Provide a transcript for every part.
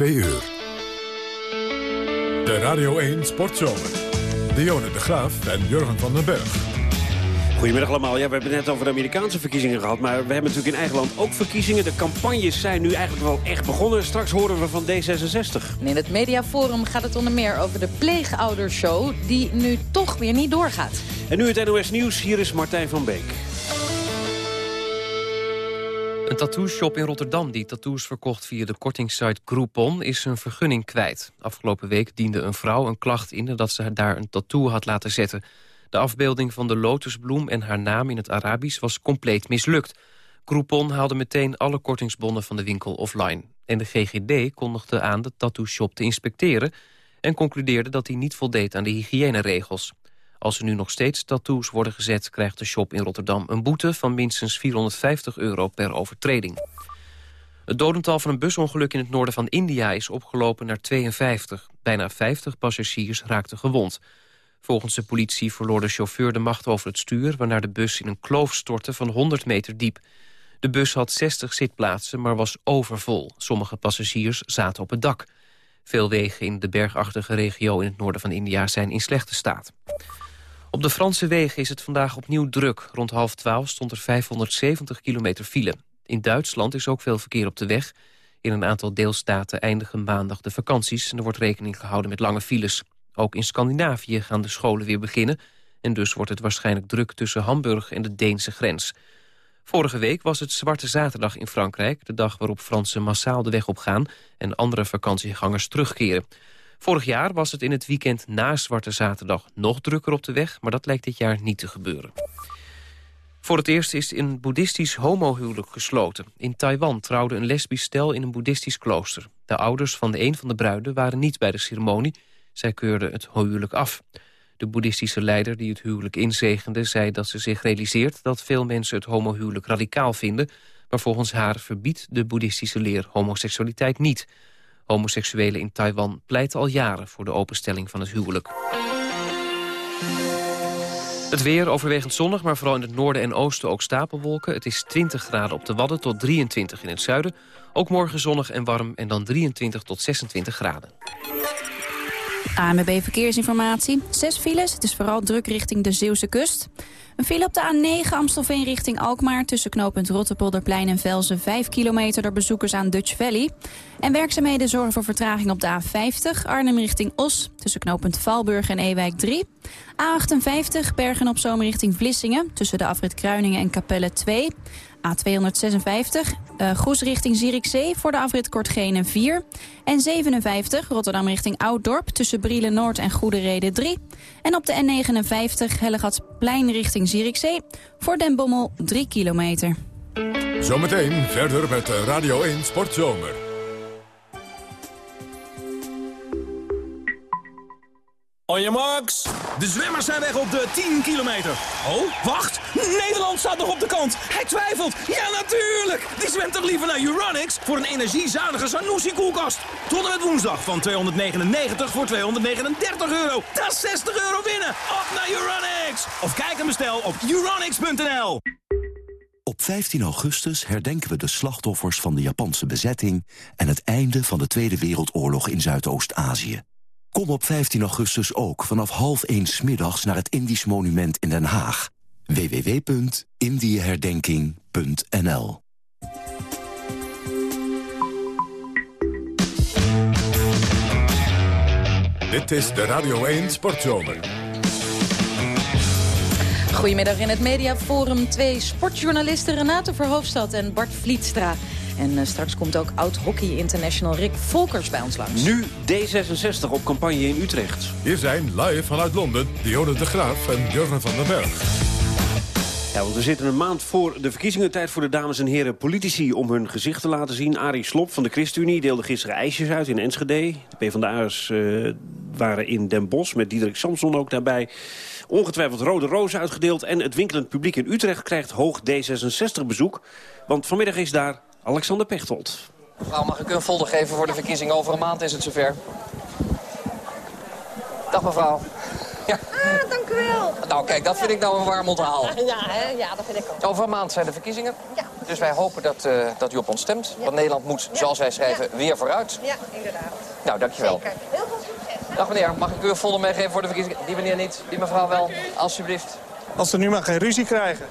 2 uur. De Radio 1 Sportzomer. Dionne de Graaf en Jurgen van den Berg. Goedemiddag allemaal. Ja, we hebben het net over de Amerikaanse verkiezingen gehad. Maar we hebben natuurlijk in eigen land ook verkiezingen. De campagnes zijn nu eigenlijk wel echt begonnen. Straks horen we van D66. in het Mediaforum gaat het onder meer over de pleegoudershow... die nu toch weer niet doorgaat. En nu het NOS Nieuws. Hier is Martijn van Beek. Een tattoo-shop in Rotterdam die tattoos verkocht via de kortingssite Groupon is een vergunning kwijt. Afgelopen week diende een vrouw een klacht in dat ze daar een tattoo had laten zetten. De afbeelding van de lotusbloem en haar naam in het Arabisch was compleet mislukt. Groupon haalde meteen alle kortingsbonnen van de winkel offline. En de GGD kondigde aan de tattoo-shop te inspecteren... en concludeerde dat hij niet voldeed aan de hygiëneregels. Als er nu nog steeds tattoos worden gezet... krijgt de shop in Rotterdam een boete van minstens 450 euro per overtreding. Het dodental van een busongeluk in het noorden van India is opgelopen naar 52. Bijna 50 passagiers raakten gewond. Volgens de politie verloor de chauffeur de macht over het stuur... waarna de bus in een kloof stortte van 100 meter diep. De bus had 60 zitplaatsen, maar was overvol. Sommige passagiers zaten op het dak. Veel wegen in de bergachtige regio in het noorden van India zijn in slechte staat. Op de Franse wegen is het vandaag opnieuw druk. Rond half twaalf stond er 570 kilometer file. In Duitsland is ook veel verkeer op de weg. In een aantal deelstaten eindigen maandag de vakanties... en er wordt rekening gehouden met lange files. Ook in Scandinavië gaan de scholen weer beginnen... en dus wordt het waarschijnlijk druk tussen Hamburg en de Deense grens. Vorige week was het Zwarte Zaterdag in Frankrijk... de dag waarop Fransen massaal de weg op gaan... en andere vakantiegangers terugkeren. Vorig jaar was het in het weekend na Zwarte Zaterdag nog drukker op de weg... maar dat lijkt dit jaar niet te gebeuren. Voor het eerst is een boeddhistisch homohuwelijk gesloten. In Taiwan trouwde een lesbisch stel in een boeddhistisch klooster. De ouders van de een van de bruiden waren niet bij de ceremonie. Zij keurden het huwelijk af. De boeddhistische leider die het huwelijk inzegende... zei dat ze zich realiseert dat veel mensen het homohuwelijk radicaal vinden... maar volgens haar verbiedt de boeddhistische leer homoseksualiteit niet... Homoseksuelen in Taiwan pleiten al jaren voor de openstelling van het huwelijk. Het weer overwegend zonnig, maar vooral in het noorden en oosten ook stapelwolken. Het is 20 graden op de Wadden tot 23 in het zuiden. Ook morgen zonnig en warm en dan 23 tot 26 graden. AMB Verkeersinformatie. Zes files. Het is vooral druk richting de Zeeuwse kust. Een file op de A9 Amstelveen richting Alkmaar... tussen knooppunt Rotterpolderplein en Velzen... 5 kilometer door bezoekers aan Dutch Valley. En werkzaamheden zorgen voor vertraging op de A50 Arnhem richting Os... tussen knooppunt Valburg en Ewijk 3. A58 Bergen op Zomer richting Vlissingen... tussen de afrit Kruiningen en Capelle 2... A256, uh, Goes richting Zierikzee voor de afrit Kortgene 4. En 57, Rotterdam richting Ouddorp tussen Brielen Noord en Goede Reden 3. En op de N59, Hellegatsplein richting Zierikzee voor Den Bommel 3 kilometer. Zometeen verder met Radio 1 Sportzomer. On your marks. De zwemmers zijn weg op de 10 kilometer. Oh, wacht. Nederland staat nog op de kant. Hij twijfelt. Ja, natuurlijk. Die zwemt toch liever naar Uranix voor een energiezuinige Sanusi-koelkast. Tot en met woensdag van 299 voor 239 euro. Dat is 60 euro winnen. Op naar Uranix. Of kijk en bestel op uranix.nl. Op 15 augustus herdenken we de slachtoffers van de Japanse bezetting... en het einde van de Tweede Wereldoorlog in Zuidoost-Azië. Kom op 15 augustus ook vanaf half 1 middags naar het Indisch Monument in Den Haag. www.indieherdenking.nl Dit is de Radio 1 Sportzomer. Goedemiddag in het Mediaforum. Twee sportjournalisten Renate Verhoofdstad en Bart Vlietstra. En uh, straks komt ook oud-hockey international Rick Volkers bij ons langs. Nu D66 op campagne in Utrecht. Hier zijn live vanuit Londen Dionne de Graaf en Jurgen van den Berg. Ja, want we zitten een maand voor de verkiezingen. Tijd voor de dames en heren politici om hun gezicht te laten zien. Arie Slop van de ChristenUnie deelde gisteren ijsjes uit in Enschede. De PvdA'ers uh, waren in Den Bosch met Diederik Samson ook daarbij. Ongetwijfeld rode rozen uitgedeeld. En het winkelend publiek in Utrecht krijgt hoog D66 bezoek. Want vanmiddag is daar Alexander Pechtold. Mevrouw, mag ik u een folder geven voor de verkiezingen? Over een maand is het zover. Dag mevrouw. Ja. Ah, dank u wel. Nou kijk, dat vind ik nou een warm onthaal. Ja, hè? ja dat vind ik ook. Over een maand zijn de verkiezingen. Ja. Dus wij hopen dat, uh, dat u op ons stemt. Want Nederland moet, zoals wij schrijven, weer vooruit. Ja, inderdaad. Nou, dankjewel. Zeker. Heel veel succes. Dag meneer, mag ik u een folder meegeven voor de verkiezingen? Die meneer niet, die mevrouw wel, alsjeblieft. Als ze nu maar geen ruzie krijgen.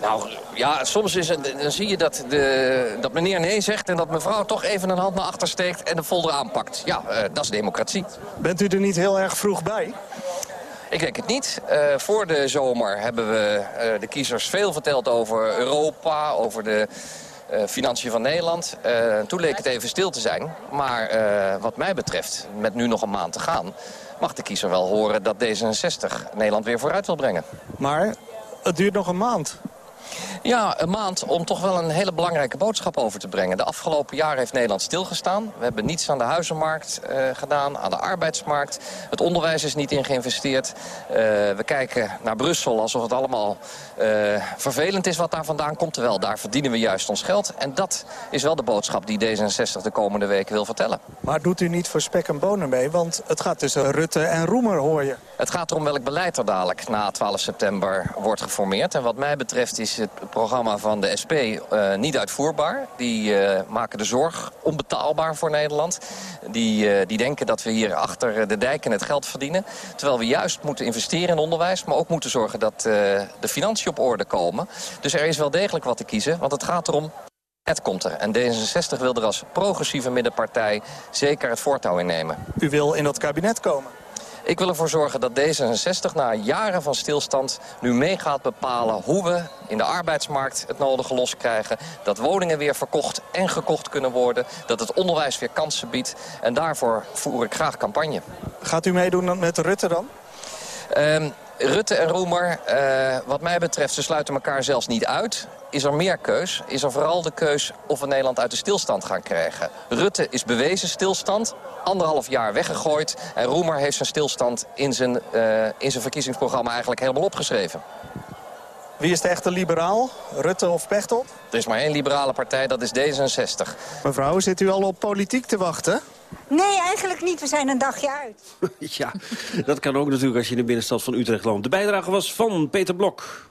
Nou, ja, soms is het, dan zie je dat, de, dat meneer nee zegt... en dat mevrouw toch even een hand naar achter steekt en de folder aanpakt. Ja, uh, dat is democratie. Bent u er niet heel erg vroeg bij? Ik denk het niet. Uh, voor de zomer hebben we uh, de kiezers veel verteld over Europa... over de financiën van Nederland. toen leek het even stil te zijn. Maar wat mij betreft, met nu nog een maand te gaan... mag de kiezer wel horen dat D66 Nederland weer vooruit wil brengen. Maar het duurt nog een maand. Ja, een maand om toch wel een hele belangrijke boodschap over te brengen. De afgelopen jaren heeft Nederland stilgestaan. We hebben niets aan de huizenmarkt uh, gedaan, aan de arbeidsmarkt. Het onderwijs is niet in geïnvesteerd. Uh, we kijken naar Brussel alsof het allemaal uh, vervelend is wat daar vandaan komt. Terwijl daar verdienen we juist ons geld. En dat is wel de boodschap die D66 de komende weken wil vertellen. Maar doet u niet voor spek en bonen mee? Want het gaat tussen Rutte en Roemer, hoor je. Het gaat erom welk beleid er dadelijk na 12 september wordt geformeerd. En wat mij betreft is het programma van de SP uh, niet uitvoerbaar. Die uh, maken de zorg onbetaalbaar voor Nederland. Die, uh, die denken dat we hier achter de dijken het geld verdienen. Terwijl we juist moeten investeren in onderwijs... maar ook moeten zorgen dat de financiën op orde komen. Dus er is wel degelijk wat te kiezen, want het gaat erom... Het komt er. En D66 wil er als progressieve middenpartij zeker het voortouw innemen. U wil in dat kabinet komen? Ik wil ervoor zorgen dat D66 na jaren van stilstand nu mee gaat bepalen hoe we in de arbeidsmarkt het nodige los krijgen. Dat woningen weer verkocht en gekocht kunnen worden. Dat het onderwijs weer kansen biedt. En daarvoor voer ik graag campagne. Gaat u meedoen met Rutte dan? Um, Rutte en Roemer, uh, wat mij betreft, ze sluiten elkaar zelfs niet uit. Is er meer keus? Is er vooral de keus of we Nederland uit de stilstand gaan krijgen? Rutte is bewezen stilstand, anderhalf jaar weggegooid. En Roemer heeft zijn stilstand in zijn, uh, in zijn verkiezingsprogramma eigenlijk helemaal opgeschreven. Wie is de echte liberaal? Rutte of Pechtold? Er is maar één liberale partij, dat is D66. Mevrouw, zit u al op politiek te wachten? Nee, eigenlijk niet. We zijn een dagje uit. ja, dat kan ook natuurlijk als je in de binnenstad van Utrecht woont. De bijdrage was van Peter Blok.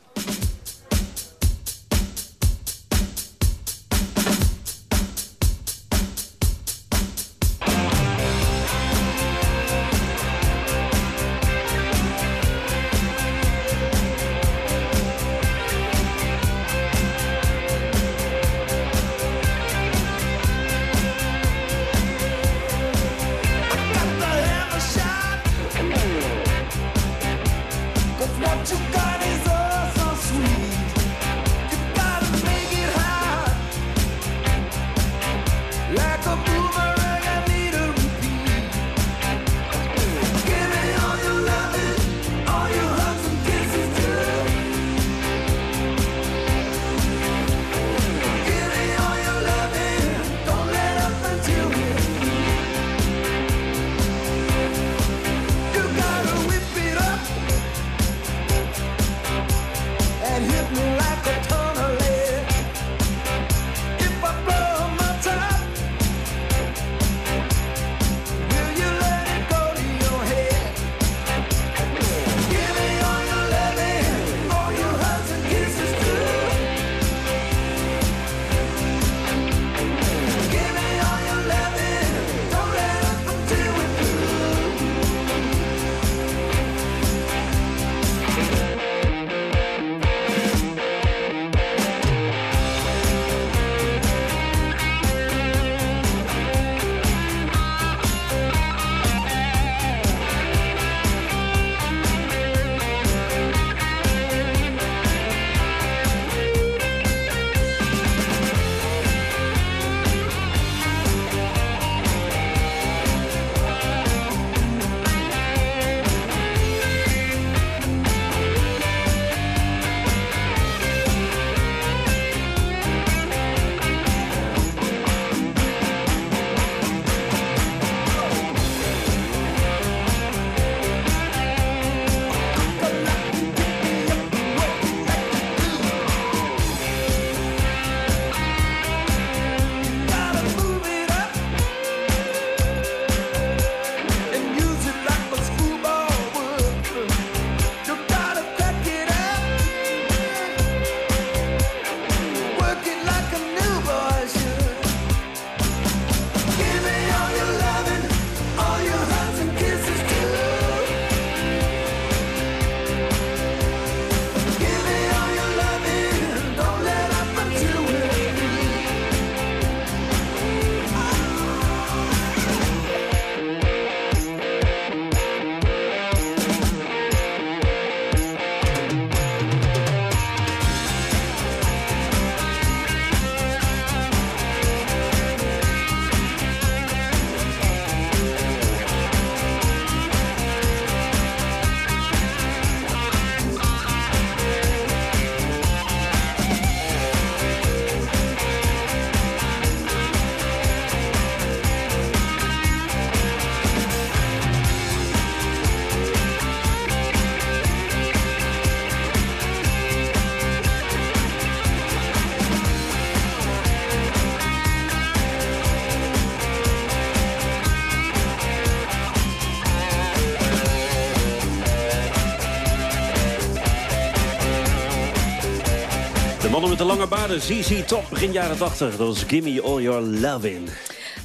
Met de lange baarden, ZZ Top, begin jaren 80. Dat was Gimme All Your Lovin'.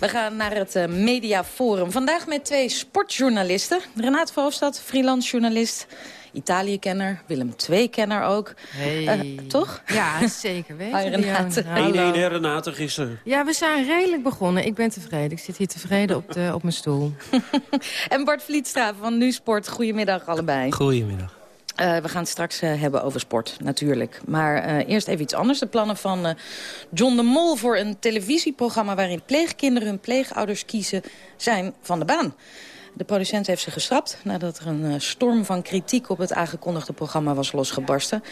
We gaan naar het uh, Mediaforum. Vandaag met twee sportjournalisten. Renate Verhofstadt, freelance journalist. Italië-kenner, Willem II-kenner ook. Hey. Uh, toch? Ja, zeker weten. Hi, Renate. 1-1 hè, Renate, gisteren. Ja, we zijn redelijk begonnen. Ik ben tevreden. Ik zit hier tevreden op, de, op mijn stoel. en Bart Vlietstra van Nu Sport. Goedemiddag allebei. Goedemiddag. Uh, we gaan het straks uh, hebben over sport, natuurlijk. Maar uh, eerst even iets anders. De plannen van John de Mol voor een televisieprogramma... waarin pleegkinderen hun pleegouders kiezen, zijn van de baan. De producent heeft ze geschrapt nadat er een storm van kritiek... op het aangekondigde programma was losgebarsten.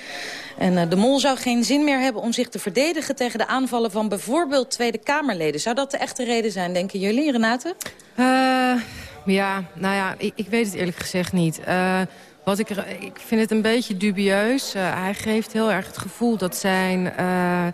En de Mol zou geen zin meer hebben om zich te verdedigen... tegen de aanvallen van bijvoorbeeld Tweede Kamerleden. Zou dat de echte reden zijn, denken jullie, Renate? ja, nou ja, ik, ik, weet het eerlijk gezegd niet... Wat ik, ik vind het een beetje dubieus. Uh, hij geeft heel erg het gevoel dat zijn uh,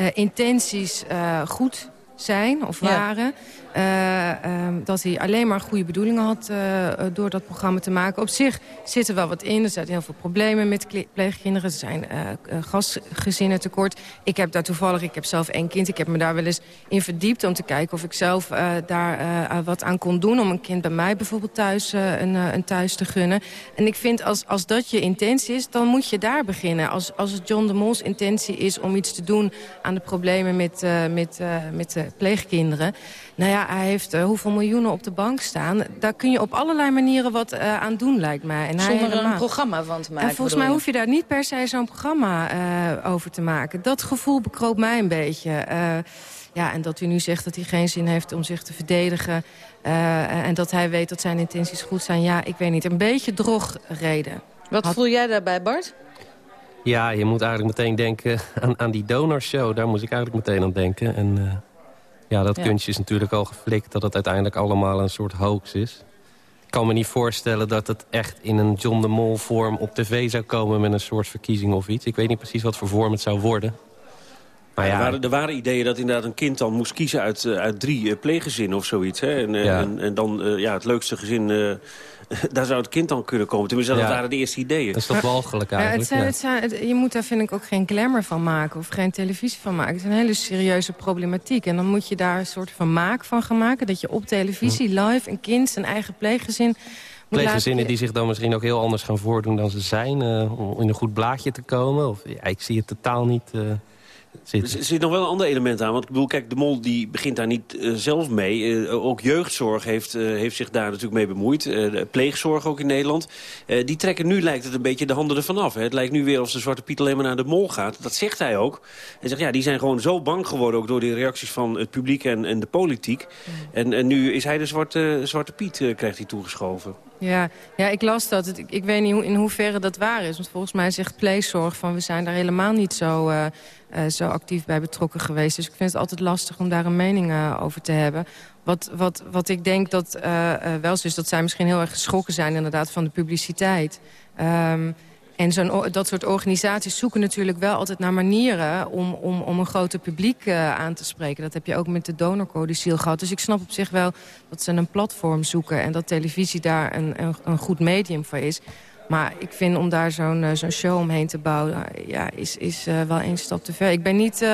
uh, intenties goed zijn of waren. Um, dat hij alleen maar goede bedoelingen had uh, door dat programma te maken. Op zich zit er wel wat in. Er zijn heel veel problemen met pleegkinderen. Er zijn uh, gastgezinnen tekort. Ik heb daar toevallig, ik heb zelf één kind. Ik heb me daar wel eens in verdiept om te kijken of ik zelf daar wat aan kon doen. Om een kind bij mij bijvoorbeeld thuis een, een, thuis te gunnen. En ik vind als, als dat je intentie is, dan moet je daar beginnen. Als, als het John de Mol's intentie is om iets te doen aan de problemen met, met, met pleegkinderen... Nou ja, hij heeft uh, hoeveel miljoenen op de bank staan. Daar kun je op allerlei manieren wat uh, aan doen, lijkt mij. En Zonder hij een programma van te maken. En volgens mij hoef je daar niet per se zo'n programma uh, over te maken. Dat gevoel bekroopt mij een beetje. ja, en dat u nu zegt dat hij geen zin heeft om zich te verdedigen... en dat hij weet dat zijn intenties goed zijn. Ja, ik weet niet. Een beetje drogreden. Wat Had... voel jij daarbij, Bart? Ja, je moet eigenlijk meteen denken aan, aan die donorshow. Daar moest ik eigenlijk meteen aan denken. En ja, dat ja. kunstje is natuurlijk al geflikt dat het uiteindelijk allemaal een soort hoax is. Ik kan me niet voorstellen dat het echt in een John de Mol vorm op tv zou komen met een soort verkiezing of iets. Ik weet niet precies wat voor vorm het zou worden. Maar ja, er, waren, er, waren, ideeën dat inderdaad een kind dan moest kiezen uit, uit drie uh, pleeggezinnen of zoiets. Hè? En, ja. en, en, dan ja, het leukste gezin, uh, daar zou het kind dan kunnen komen. Tenminste, dat ja. waren de eerste ideeën. Dat is toch walgelijk eigenlijk. Ja, het zijn, het zijn, je moet daar vind ik ook geen glamour van maken of geen televisie van maken. Het is een hele serieuze problematiek. En dan moet je daar een soort van maak van gaan maken. Dat je op televisie live een kind zijn eigen pleeggezin... Pleeggezinnen die zich dan misschien ook heel anders gaan voordoen dan ze zijn. om in een goed blaadje te komen. Of, ja, ik zie het totaal niet... Er zit nog wel een ander element aan. Want ik bedoel, kijk, de mol die begint daar niet uh, zelf mee. Uh, ook jeugdzorg heeft, uh, heeft zich daar natuurlijk mee bemoeid. de pleegzorg ook in Nederland. die trekken nu, lijkt het een beetje de handen ervan af. Hè. Het lijkt nu weer of de Zwarte Piet alleen maar naar de mol gaat. Dat zegt hij ook. Hij zegt, ja, die zijn gewoon zo bang geworden... ook door de reacties van het publiek en, en de politiek. Mm. En, en nu is hij de Zwarte, Zwarte Piet, krijgt hij toegeschoven. Ja, ja, ik las dat. Ik, ik weet niet in hoeverre dat waar is. Want volgens mij zegt pleegzorg van... we zijn daar helemaal niet zo, uh, uh, zo actief bij betrokken geweest. Dus ik vind het altijd lastig om daar een mening uh, over te hebben. Wat, wat, wat ik denk dat wel zo is... dat zij misschien heel erg geschrokken zijn inderdaad van de publiciteit... Um, en zo'n dat soort organisaties zoeken natuurlijk wel altijd naar manieren... om, om, om een groter publiek uh, aan te spreken. Dat heb je ook met de donorcodicil gehad. Dus ik snap op zich wel dat ze een platform zoeken... en dat televisie daar een, een, een goed medium voor is. Maar ik vind om daar zo'n uh, zo'n show omheen te bouwen... Uh, ja, is, is wel één stap te ver. Ik ben niet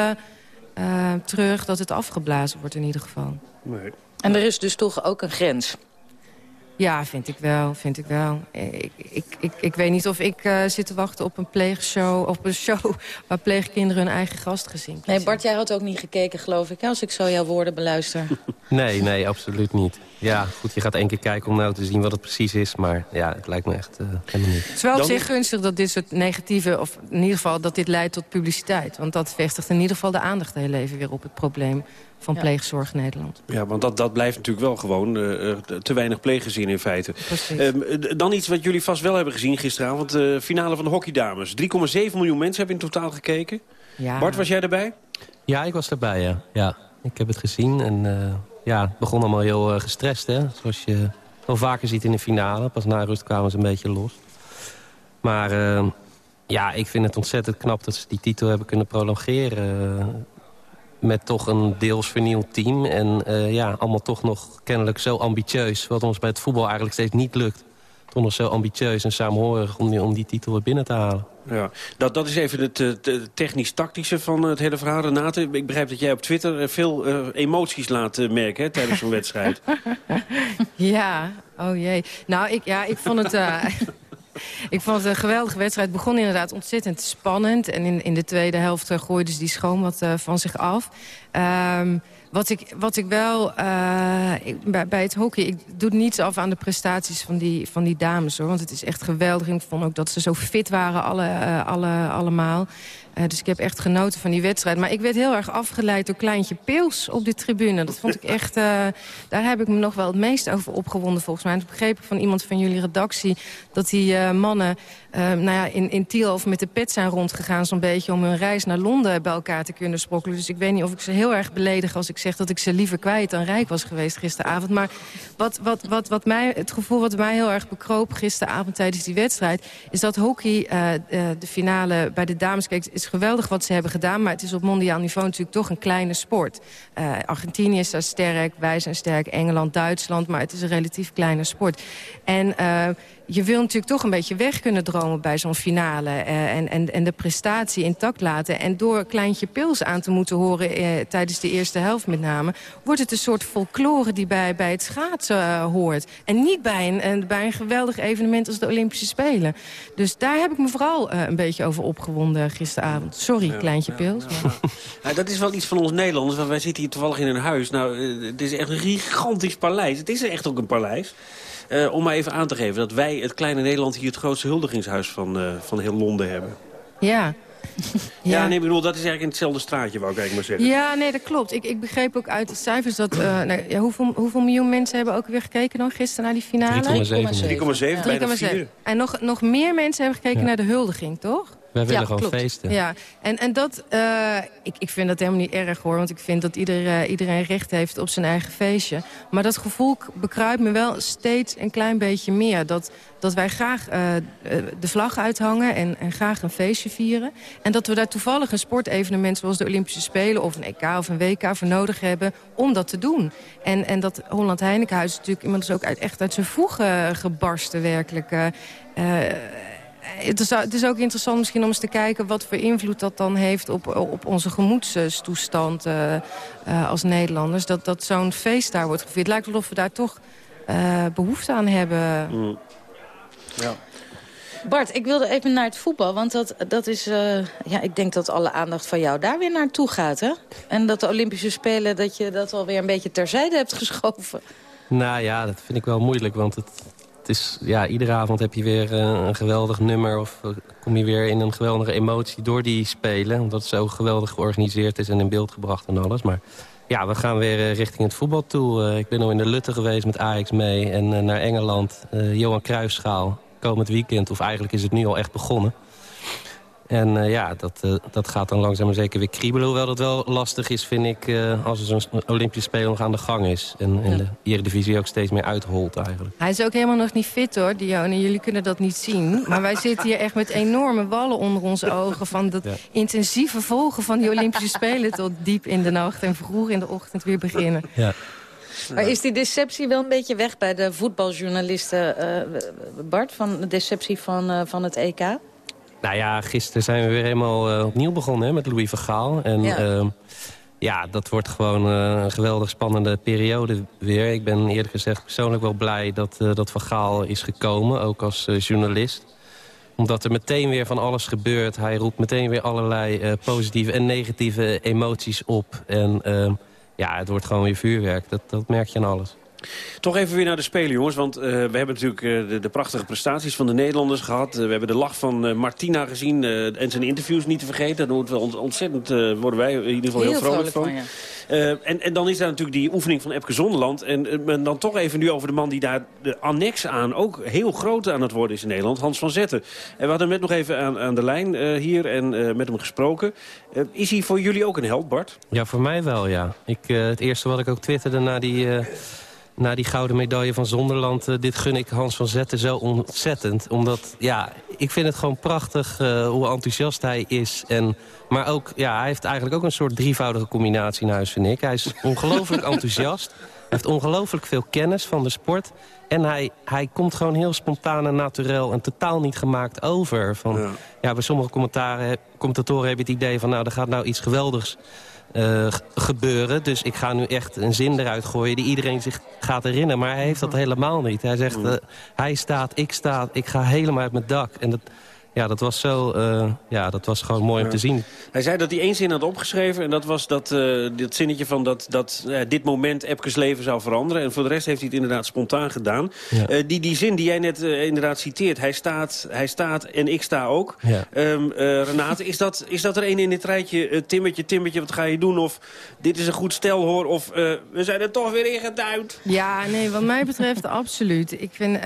terug dat het afgeblazen wordt in ieder geval. Nee. En er is dus toch ook een grens... Ja, vind ik wel. Vind ik, wel. Ik, ik, ik, ik weet niet of ik uh, zit te wachten op een pleegshow... op een show waar pleegkinderen hun eigen gastgezin kiezen. Nee, Bart, jij had ook niet gekeken, geloof ik, als ik zo jouw woorden beluister. nee, nee, absoluut niet. Ja, goed, je gaat één keer kijken om nou te zien wat het precies is. Maar ja, het lijkt me echt uh, helemaal niet. Het is wel op zich gunstig dat dit soort negatieve... of in ieder geval dat dit leidt tot publiciteit. Want dat vestigt in ieder geval de aandacht heel even weer op het probleem van ja. pleegzorg Nederland. Ja, want dat, dat blijft natuurlijk wel gewoon uh, te weinig pleeggezinnen in feite. Um, dan iets wat jullie vast wel hebben gezien gisteravond. De uh, finale van de hockeydames. 3,7 miljoen mensen hebben in totaal gekeken. Ja. Bart, was jij erbij? Ja, ik was erbij, ja. ja ik heb het gezien. En uh, ja, het begon allemaal heel uh, gestrest, hè. Zoals je wel vaker ziet in de finale. Pas na rust kwamen ze een beetje los. Maar uh, ja, ik vind het ontzettend knap dat ze die titel hebben kunnen prolongeren met toch een deels vernieuwd team. En uh, ja, allemaal toch nog kennelijk zo ambitieus. Wat ons bij het voetbal eigenlijk steeds niet lukt. Het vond het zo ambitieus en saamhorig om die, om die titel weer binnen te halen. Ja, dat, dat is even het uh, technisch-tactische van het hele verhaal. Renate, ik begrijp dat jij op Twitter veel emoties laat merken hè, tijdens zo'n wedstrijd. Ja, oh jee. Nou, ik, ja, ik vond het... Ik vond het een geweldige wedstrijd. Het begon inderdaad ontzettend spannend. En in, in de tweede helft gooiden ze die schoon wat van zich af. Um, wat ik, wat ik wel, uh, ik, bij, bij, het hockey, ik doe niets af aan de prestaties van die, van die dames. hoor. Want het is echt geweldig. Ik vond ook dat ze zo fit waren alle, alle, allemaal. Uh, dus ik heb echt genoten van die wedstrijd. Maar ik werd heel erg afgeleid door Kleintje Pils op de tribune. Dat vond ik echt... daar heb ik me nog wel het meest over opgewonden volgens mij. En toen begreep ik van iemand van jullie redactie... dat die mannen uh, nou ja, in, in Tiel of met de pet zijn rondgegaan... zo'n beetje om hun reis naar Londen bij elkaar te kunnen sprokkelen. Dus ik weet niet of ik ze heel erg beledig als ik zeg... dat ik ze liever kwijt dan rijk was geweest gisteravond. Maar wat, wat, wat, wat mij, het gevoel wat mij heel erg bekroop gisteravond tijdens die wedstrijd... is dat hockey, uh, de finale bij de dames... Kijk, is geweldig wat ze hebben gedaan... maar het is op mondiaal niveau natuurlijk toch een kleine sport. Uh, Argentinië is daar sterk, wij zijn sterk, Engeland, Duitsland... maar het is een relatief kleine sport. En je wil natuurlijk toch een beetje weg kunnen dromen bij zo'n finale. Uh, en, en, en de prestatie intact laten. En door Kleintje Pils aan te moeten horen uh, tijdens de eerste helft met name... wordt het een soort folklore die bij, bij het schaatsen uh, hoort. En niet bij een, bij een geweldig evenement als de Olympische Spelen. Dus daar heb ik me vooral een beetje over opgewonden gisteravond. Sorry, ja, Kleintje ja, Pils. Ja. Ja, dat is wel iets van ons Nederlanders. Want wij zitten hier toevallig in een huis. Nou, het is echt een gigantisch paleis. Het is echt ook een paleis. Uh, om maar even aan te geven dat wij, het kleine Nederland... hier het grootste huldigingshuis van, uh, van heel Londen hebben. Ja, ja, nee, ik bedoel, dat is eigenlijk in hetzelfde straatje, wou ik eigenlijk maar zeggen. Ja, nee, dat klopt. Ik, ik begreep ook uit de cijfers dat... Uh, nou, ja, hoeveel, hoeveel miljoen mensen hebben ook weer gekeken dan gisteren naar die finale? 3,7, bijna 4. En nog, nog meer mensen hebben gekeken ja. naar de huldiging, toch? Wij willen ja, gewoon klopt. feesten. Ja, en, en dat, uh, ik, ik vind dat helemaal niet erg hoor. Want ik vind dat ieder, uh, iedereen recht heeft op zijn eigen feestje. Maar dat gevoel bekruipt me wel steeds een klein beetje meer. Dat, dat wij graag uh, de vlag uithangen en, en graag een feestje vieren. En dat we daar toevallig een sportevenement zoals de Olympische Spelen... of een EK of een WK voor nodig hebben om dat te doen. En, en dat Holland Heinekenhuis is natuurlijk inmiddels ook uit, echt uit zijn voegen gebarsten werkelijk... het is, het is, ook interessant misschien om eens te kijken... wat voor invloed dat dan heeft op, op onze gemoedstoestand uh, uh, als Nederlanders. Dat, dat zo'n feest daar wordt gevierd. Het lijkt alsof we daar toch uh, behoefte aan hebben. Mm. Ja. Bart, ik wilde even naar het voetbal. Want dat, dat is, ja, ik denk dat alle aandacht van jou daar weer naartoe gaat. Hè? En dat de Olympische Spelen, dat je dat alweer een beetje terzijde hebt geschoven. Nou ja, dat vind ik wel moeilijk. Want het, ja, iedere avond heb je weer uh, een geweldig nummer... of uh, kom je weer in een geweldige emotie door die spelen... omdat het zo geweldig georganiseerd is en in beeld gebracht en alles. Maar ja, we gaan weer uh, richting het voetbal toe. ik ben al in de Lutte geweest met Ajax mee en naar Engeland. Johan Cruijffschaal, komend weekend, of eigenlijk is het nu al echt begonnen... En uh, ja, dat, uh, dat gaat dan langzaam maar zeker weer kriebelen. Hoewel dat wel lastig is, vind ik, uh, als er zo'n Olympische Spelen nog aan de gang is. En, en ja. de Eredivisie ook steeds meer uitholt eigenlijk. Hij is ook helemaal nog niet fit hoor, Dion. jullie kunnen dat niet zien. Maar wij zitten hier echt met enorme wallen onder onze ogen... van dat ja. intensieve volgen van die Olympische Spelen... tot diep in de nacht en vroeg in de ochtend weer beginnen. Ja. Maar is die deceptie wel een beetje weg bij de voetbaljournalisten, Bart? Van de deceptie van, van het EK? Nou ja, gisteren zijn we weer helemaal uh, opnieuw begonnen hè, met Louis van Gaal. En ja, uh, ja dat wordt gewoon uh, een geweldig spannende periode weer. Ik ben eerlijk gezegd persoonlijk wel blij dat, dat Van Gaal is gekomen, ook als journalist omdat er meteen weer van alles gebeurt. Hij roept meteen weer allerlei positieve en negatieve emoties op. En ehm, ja, het wordt gewoon weer vuurwerk. Dat, dat merk je aan alles. Toch even weer naar de Spelen, jongens. Want uh, we hebben natuurlijk uh, de, de, prachtige prestaties van de Nederlanders gehad. Uh, we hebben de lach van Martina gezien en zijn interviews niet te vergeten. Daar we ontzettend, worden wij in ieder geval heel, heel vrolijk, van. van ja. en, en dan is daar natuurlijk die oefening van Epke Zonderland. En, en dan toch even nu over de man die daar de annex aan ook heel groot aan het worden is in Nederland. Hans van Zetten. En we hadden hem net nog even aan, aan de lijn hier en met hem gesproken. is hij voor jullie ook een held, Bart? Ja, voor mij wel, ja. Ik, het eerste wat ik ook twitterde na die na die gouden medaille van Zonderland... Uh, dit gun ik Hans van Zetten zo ontzettend. Omdat, ja, ik vind het gewoon prachtig uh, hoe enthousiast hij is. En, maar ook, ja, hij heeft eigenlijk ook een soort drievoudige combinatie in huis, vind ik. Hij is ongelooflijk enthousiast. heeft ongelooflijk veel kennis van de sport. En hij, hij komt gewoon heel spontaan en naturel en totaal niet gemaakt over. Van, ja. bij sommige commentaren, commentatoren hebben het idee van... nou, er gaat nou iets geweldigs uh, gebeuren. Dus ik ga nu echt een zin eruit gooien die iedereen zich gaat herinneren. Maar hij heeft dat helemaal niet. Hij zegt, uh, hij staat, ik sta, ik ga helemaal uit mijn dak. En dat, ja, dat was zo, uh, ja, dat was gewoon mooi om te zien. Hij zei dat hij één zin had opgeschreven. En dat was dat, uh, dit zinnetje van dat, dat uh, dit moment Epkes leven zou veranderen. En voor de rest heeft hij het inderdaad spontaan gedaan. Ja. die, die zin die jij net inderdaad citeert. Hij staat, hij staat en ik sta ook. Ja. Um, Renate, is dat, is dat er een in dit rijtje? timmertje, timmertje, wat ga je doen? Of dit is een goed stel hoor. Of we zijn er toch weer ingeduid. Ja, nee, wat mij betreft absoluut. Ik vind...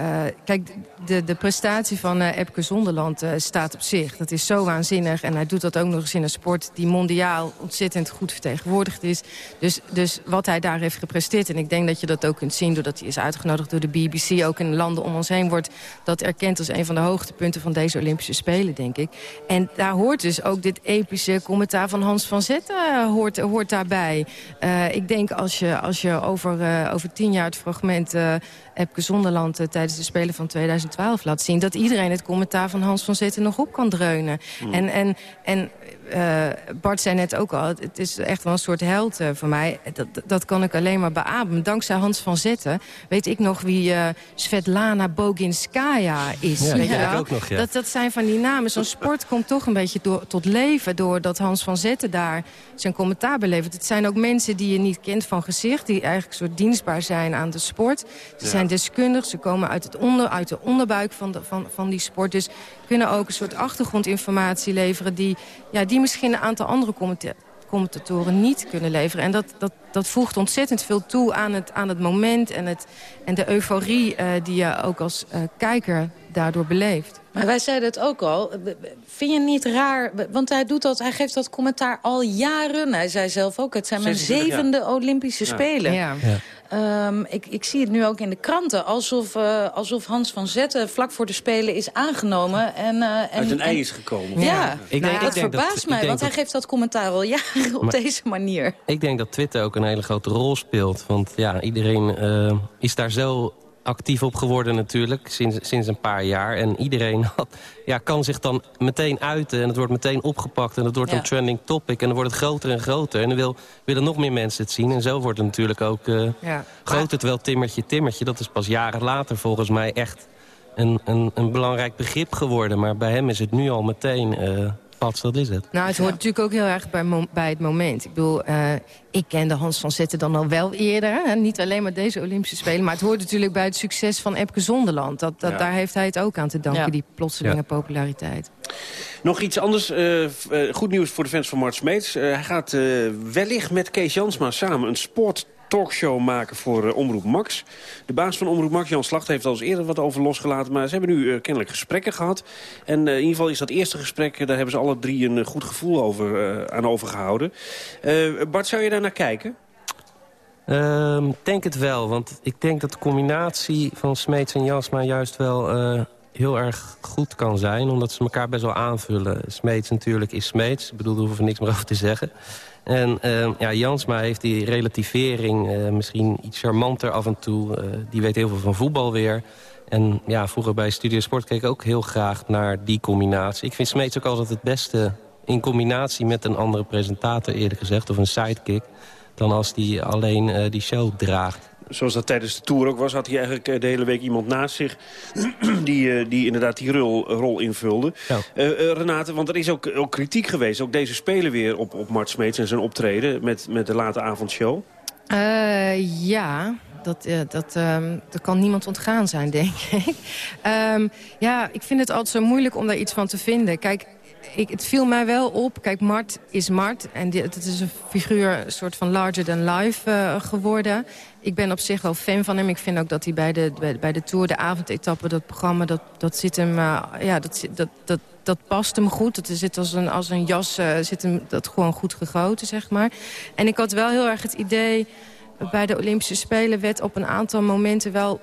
Uh, kijk, de, de prestatie van uh, Epke Zonderland uh, staat op zich. Dat is zo waanzinnig. En hij doet dat ook nog eens in een sport die mondiaal ontzettend goed vertegenwoordigd is. Dus, dus wat hij daar heeft gepresteerd. En ik denk dat je dat ook kunt zien doordat hij is uitgenodigd door de BBC. Ook in landen om ons heen wordt dat erkend als een van de hoogtepunten van deze Olympische Spelen, denk ik. En daar hoort dus ook dit epische commentaar van Hans van Zetten hoort, hoort daarbij. ik denk als je, als je over, over tien jaar het fragment Epke Zonderland tijdens de Spelen van 2012 laat zien... dat iedereen het commentaar van Hans van Zetten nog op kan dreunen. Mm. En, en, en uh, Bart zei net ook al, het is echt wel een soort held uh, voor mij. Dat, dat kan ik alleen maar beamen. Dankzij Hans van Zetten weet ik nog wie uh, Svetlana Boginskaya is. Ja, weet ook nog, ja. dat, dat zijn van die namen. Zo'n sport komt toch een beetje door, tot leven... doordat Hans van Zetten daar zijn commentaar belevert. Het zijn ook mensen die je niet kent van gezicht... die eigenlijk soort dienstbaar zijn aan de sport. Ze ja. zijn deskundig, ze komen uit, het onder, uit de onderbuik van, de, van, van die sport. Dus kunnen ook een soort achtergrondinformatie leveren... die, ja, die misschien een aantal andere commentatoren niet kunnen leveren. En dat, dat, dat voegt ontzettend veel toe aan het, aan het moment en, het, en de euforie uh, die je ook als uh, kijker daardoor beleeft. Maar wij zeiden het ook al. Vind je het niet raar? Want hij, doet dat, hij geeft dat commentaar al jaren. Hij zei zelf ook, het zijn mijn zevende. Olympische ja. Spelen. Ja. Ja. Um, ik, ik zie het nu ook in de kranten. Alsof, uh, alsof Hans van Zetten vlak voor de Spelen is aangenomen. En, uh, en, Uit een ei is gekomen. Ja, ik denk, dat ik verbaast dat, mij. Want hij geeft dat commentaar al jaren op deze manier. Ik denk dat Twitter ook een hele grote rol speelt. Want ja, iedereen uh, is daar zo actief op geworden natuurlijk, sinds, sinds een paar jaar. En iedereen had, ja, kan zich dan meteen uiten en het wordt meteen opgepakt... en het wordt ja. een trending topic en dan wordt het groter en groter. En dan wil, willen nog meer mensen het zien. En zo wordt het natuurlijk ook uh, ja. groter, terwijl timmertje, timmertje... dat is pas jaren later volgens mij echt een, een, een belangrijk begrip geworden. Maar bij hem is het nu al meteen... Uh, Pats, dat is het. Nou, het hoort ja. natuurlijk ook heel erg bij, bij het moment. Ik bedoel, uh, ik kende Hans van Zetten dan al wel eerder. Hè? Niet alleen maar deze Olympische Spelen. Maar het hoort natuurlijk bij het succes van Epke Zonderland. Dat, dat, ja. Daar heeft hij het ook aan te danken, ja. die plotselinge populariteit. Nog iets anders. Uh, uh, goed nieuws voor de fans van Mart Smeets. Uh, hij gaat wellicht met Kees Jansma samen een sport talkshow maken voor uh, Omroep Max. De baas van Omroep Max, Jan Slacht, heeft al eens eerder wat over losgelaten. Maar ze hebben nu uh, kennelijk gesprekken gehad. En uh, in ieder geval is dat eerste gesprek, daar hebben ze alle drie een goed gevoel over, aan overgehouden. Bart, zou je daar naar kijken? Ik um, denk het wel, want ik denk dat de combinatie van Smeets en Jasma juist wel heel erg goed kan zijn. Omdat ze elkaar best wel aanvullen. Smeets natuurlijk is Smeets. Ik bedoel, daar hoeven we niks meer over te zeggen. En uh, ja, Jansma heeft die relativering uh, misschien iets charmanter af en toe. Uh, die weet heel veel van voetbal weer. En ja, vroeger bij Studio Sport keek ik ook heel graag naar die combinatie. Ik vind Smeets ook altijd het beste in combinatie met een andere presentator eerder gezegd. Of een sidekick. Dan als die alleen die show draagt zoals dat tijdens de Tour ook was... had hij eigenlijk eh, de hele week iemand naast zich... die, uh, die inderdaad die rol, rol invulde. Ja. Uh, Renate, want er is ook, ook kritiek geweest. Ook deze spelen weer op, op Mart Smeets en zijn optreden... met, met de late avondshow. ja, dat, uh, dat, um, dat kan niemand ontgaan zijn, denk ik. um, ja, ik vind het altijd zo moeilijk om daar iets van te vinden. Kijk, ik, het viel mij wel op. Kijk, Mart is Mart. En het is een figuur, een soort van larger than life uh, geworden. Ik ben op zich wel fan van hem. Ik vind ook dat hij bij de, bij, de Tour, de avondetappe, dat programma... dat, dat zit hem, uh, ja, dat, dat, dat, dat past hem goed. Het zit als een, als een jas, uh, zit hem dat gewoon goed gegoten, zeg maar. En ik had wel heel erg het idee... bij de Olympische Spelen werd op een aantal momenten wel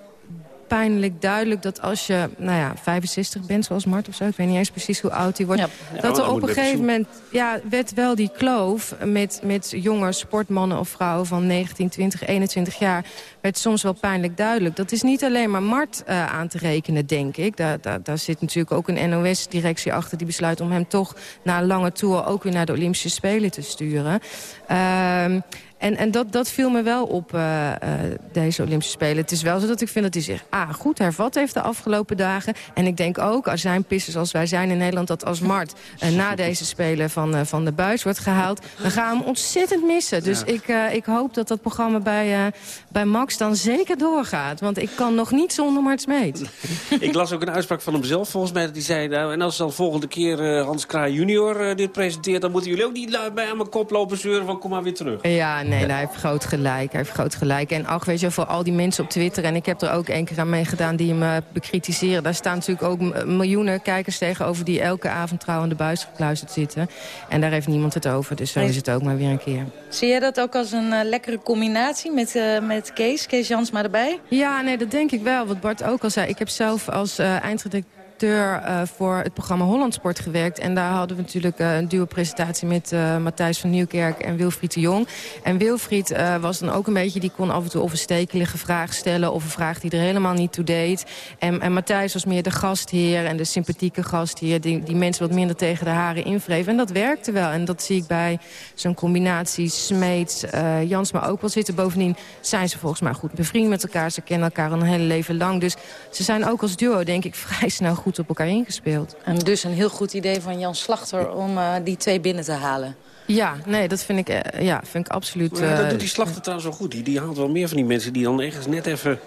pijnlijk duidelijk dat als je nou ja, 65 bent, zoals Mart of zo... ik weet niet eens precies hoe oud hij wordt... Ja, dat er dan op een gegeven even moment ja, werd wel die kloof... met, met jonge sportmannen of vrouwen van 19, 20, 21 jaar... werd soms wel pijnlijk duidelijk. Dat is niet alleen maar Mart eh, aan te rekenen, denk ik. Daar, daar, daar zit natuurlijk ook een NOS-directie achter... die besluit om hem toch na een lange tour... ook weer naar de Olympische Spelen te sturen. Ehm, en, en dat, dat viel me wel op uh, uh, deze Olympische Spelen. Het is wel zo dat ik vind dat hij zich ah, goed hervat heeft de afgelopen dagen. En ik denk ook, als zijn pissers als wij zijn in Nederland... dat als Mart uh, na deze Spelen van, van de buis wordt gehaald... dan gaan we hem ontzettend missen. Dus ja. ik, ik hoop dat dat programma bij, bij Max dan zeker doorgaat. Want ik kan nog niet zonder Mart Smeet. ik las ook een uitspraak van hemzelf volgens mij. Dat hij zei, nou, en als dan volgende keer Hans Kraai junior dit presenteert... dan moeten jullie ook niet bij aan mijn kop lopen zeuren van kom maar weer terug. Ja, nee, nee, hij heeft groot gelijk. Hij heeft groot gelijk. En ach, weet je, voor al die mensen op Twitter... en ik heb er ook één keer aan meegedaan die hem uh, bekritiseren... daar staan natuurlijk ook miljoenen kijkers tegenover... die elke avond trouw aan de buis gekluisterd zitten. En daar heeft niemand het over, dus zo nee. is het ook maar weer een keer. Zie jij dat ook als een uh, lekkere combinatie met, uh, met Kees? Kees Jansma erbij? Ja, nee, dat denk ik wel. Wat Bart ook al zei. Ik heb zelf als eindredacteur uh, voor het programma Hollandsport gewerkt. En daar hadden we natuurlijk uh, een duo presentatie met uh, Matthijs van Nieuwkerk en Wilfried de Jong. En Wilfried was dan ook een beetje, die kon af en toe of een stekelige vraag stellen... of een vraag die er helemaal niet toe deed. En, en Matthijs was meer de gastheer en de sympathieke gastheer... die, die mensen wat minder tegen de haren invreven. En dat werkte wel. En dat zie ik bij zo'n combinatie Smeets, Jansma ook wel zitten. Bovendien zijn ze volgens mij goed bevriend met elkaar. Ze kennen elkaar al een hele leven lang. Dus ze zijn ook als duo, denk ik, vrij snel goed op elkaar ingespeeld. En dus een heel goed idee van Jan Slachter om uh, die twee binnen te halen. Ja, nee, dat vind ik, uh, ja, vind ik absoluut... Uh, ja, dat doet die Slachter trouwens wel goed. Die, die haalt wel meer van die mensen die dan ergens net even...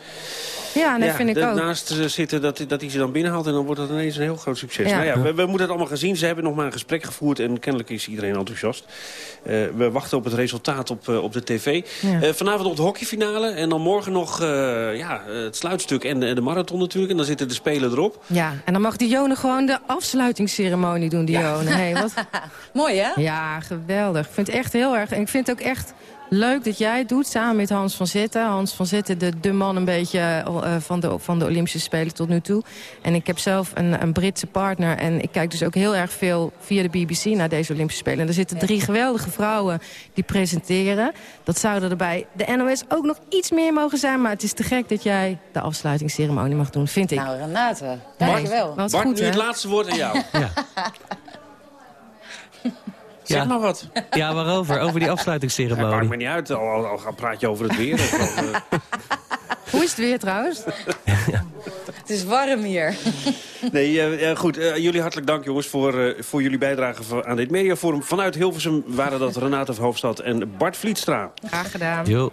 Ja, dat ja, vind ik ook. Naast zitten dat, dat hij ze dan binnenhaalt en dan wordt dat ineens een heel groot succes. Ja. Nou ja, we, we, moeten het allemaal gaan zien. Ze hebben nog maar een gesprek gevoerd en kennelijk is iedereen enthousiast. Uh, we wachten op het resultaat op, uh, op de tv. Ja. Uh, vanavond nog de hockeyfinale en dan morgen nog ja, het sluitstuk en de, de, marathon natuurlijk. En dan zitten de Spelen erop. Ja, en dan mag Dione gewoon de afsluitingsceremonie doen, Dione. Hey, wat... Mooi, hè? Ja, geweldig. Ik vind het echt heel erg. En ik vind het ook echt leuk dat jij het doet samen met Hans van Zetten. Hans van Zetten, de, de man een beetje uh, van, de, van de Olympische Spelen tot nu toe. En ik heb zelf een, een Britse partner. En ik kijk dus ook heel erg veel via de BBC naar deze Olympische Spelen. En er zitten drie geweldige vrouwen die presenteren. Dat zouden er bij de NOS ook nog iets meer mogen zijn. Maar het is te gek dat jij de afsluitingsceremonie mag doen, vind ik. Nou, Renate, dankjewel. Bart, Bart, nu het laatste woord aan jou. ja. Zeg ja. maar wat. Ja, waarover? Over die afsluitingsceremonie. Ja, maakt me niet uit. Al, al, al praat je over het weer. Of, uh... Hoe is het weer trouwens? Het is warm hier. Nee, uh, goed. Uh, jullie hartelijk dank jongens voor, voor jullie bijdrage aan dit mediaforum. Vanuit Hilversum waren dat Renate Hoofdstad en Bart Vlietstra. Graag gedaan. Jo.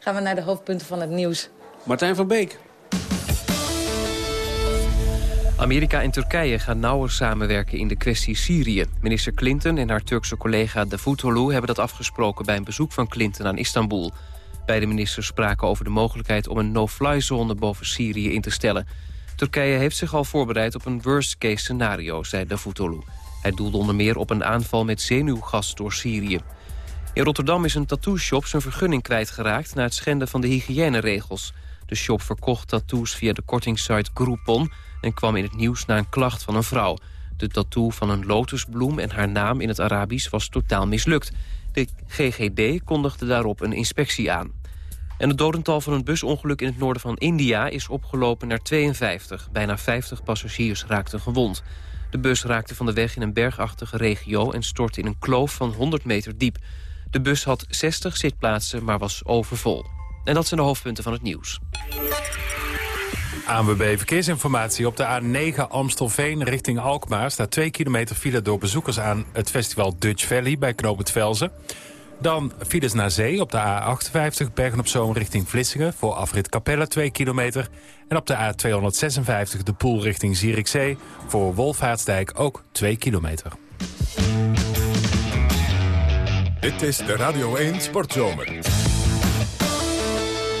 Gaan we naar de hoofdpunten van het nieuws. Martijn van Beek. Amerika en Turkije gaan nauwer samenwerken in de kwestie Syrië. Minister Clinton en haar Turkse collega Davutoglu hebben dat afgesproken bij een bezoek van Clinton aan Istanbul. Beide ministers spraken over de mogelijkheid om een no-fly-zone boven Syrië in te stellen. Turkije heeft zich al voorbereid op een worst-case scenario, zei Davutoglu. Hij doelde onder meer op een aanval met zenuwgas door Syrië. In Rotterdam is een tattoo-shop zijn vergunning kwijtgeraakt... na het schenden van de hygiëneregels. De shop verkocht tattoos via de kortingssite Groupon en kwam in het nieuws na een klacht van een vrouw. De tattoo van een lotusbloem en haar naam in het Arabisch was totaal mislukt. De GGD kondigde daarop een inspectie aan. En het dodental van een busongeluk in het noorden van India is opgelopen naar 52. Bijna 50 passagiers raakten gewond. De bus raakte van de weg in een bergachtige regio en stortte in een kloof van 100 meter diep. De bus had 60 zitplaatsen, maar was overvol. En dat zijn de hoofdpunten van het nieuws. ANWB Verkeersinformatie op de A9 Amstelveen richting Alkmaar... staat 2 kilometer file door bezoekers aan het festival Dutch Valley bij Knoop het Velzen. Dan files naar zee op de A58 Bergen-op-Zoom richting Vlissingen... voor afrit Capelle 2 kilometer. En op de A256 de Poel richting Zierikzee... voor Wolvaartsdijk ook 2 kilometer. Dit is de Radio 1 Sportzomer.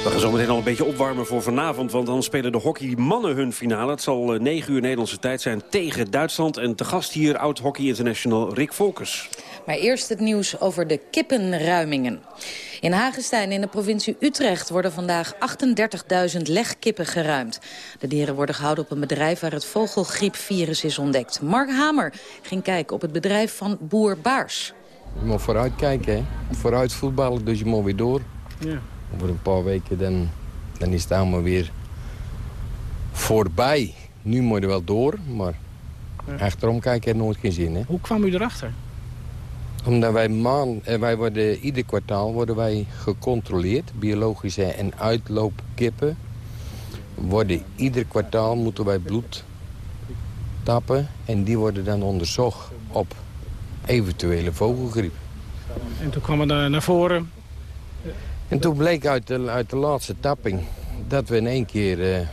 We gaan zo meteen al een beetje opwarmen voor vanavond... want dan spelen de hockeymannen hun finale. Het zal 9 uur Nederlandse tijd zijn tegen Duitsland. En te gast hier oud-hockey international Rick Volkers. Maar eerst het nieuws over de kippenruimingen. In Hagestein in de provincie Utrecht worden vandaag 38.000 legkippen geruimd. De dieren worden gehouden op een bedrijf waar het vogelgriepvirus is ontdekt. Mark Hamer ging kijken op het bedrijf van boer Baars. Je moet vooruit kijken, hè. Vooruit voetballen, dus je moet weer door. Ja. Over een paar weken dan, dan is het allemaal weer voorbij. Nu moet je wel door, maar Ja. achterom kijken heeft nooit geen zin. Hè? Hoe kwam u erachter? Omdat wij, maan, eh, wij worden, ieder kwartaal worden wij gecontroleerd. Biologische en uitloopkippen. Worden, ieder kwartaal moeten wij bloed tappen. En die worden dan onderzocht op eventuele vogelgriep. En toen kwam het eh, naar voren. En toen bleek uit de, uit de laatste tapping dat we in één keer eh,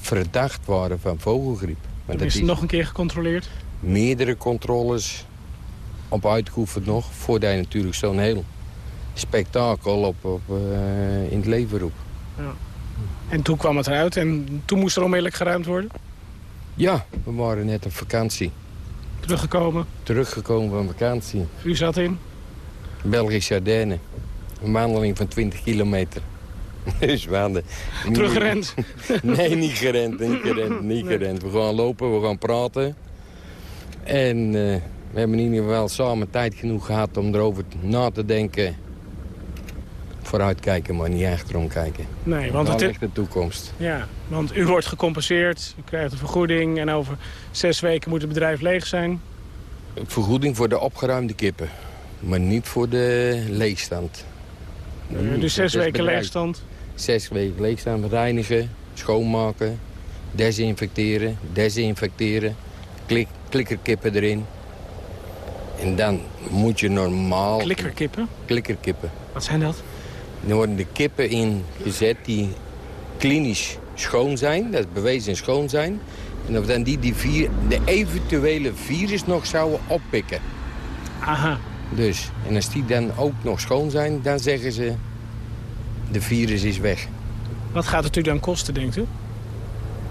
verdacht waren van vogelgriep. Maar dat is het nog een keer gecontroleerd. meerdere controles op uitgeoefend nog... voordat je natuurlijk zo'n heel spektakel op, op, eh, in het leven roept. Ja. En toen kwam het eruit en toen moest er onmiddellijk geruimd worden. Ja, we waren net op vakantie. Teruggekomen. Teruggekomen van vakantie. U zat in. Belgische Ardennen. Een wandeling van 20 kilometer. Dus we hadden... Teruggerend. nee, niet gerend, niet gerend, niet Nee. gerend. We gaan lopen, we gaan praten. En eh, we hebben in ieder geval samen tijd genoeg gehad om erover na te denken. Vooruitkijken, maar niet achterom kijken. Nee, want het- ligt de toekomst? Ja, want u wordt gecompenseerd, u krijgt een vergoeding... en over zes weken moet het bedrijf leeg zijn. Vergoeding voor de opgeruimde kippen. Maar niet voor de leegstand. Uh, dus zes weken leegstand. Zes weken leegstand, reinigen, schoonmaken, desinfecteren, desinfecteren, klik, klikkerkippen erin. En dan moet je normaal... Klikkerkippen? Klikkerkippen. Wat zijn dat? Dan worden de kippen ingezet die klinisch schoon zijn, dat bewezen schoon zijn. En of dan die, die vier, de eventuele virus nog zouden oppikken. Aha. Dus, en als die dan ook nog schoon zijn, dan zeggen ze... de virus is weg. Wat gaat het u dan kosten, denkt u?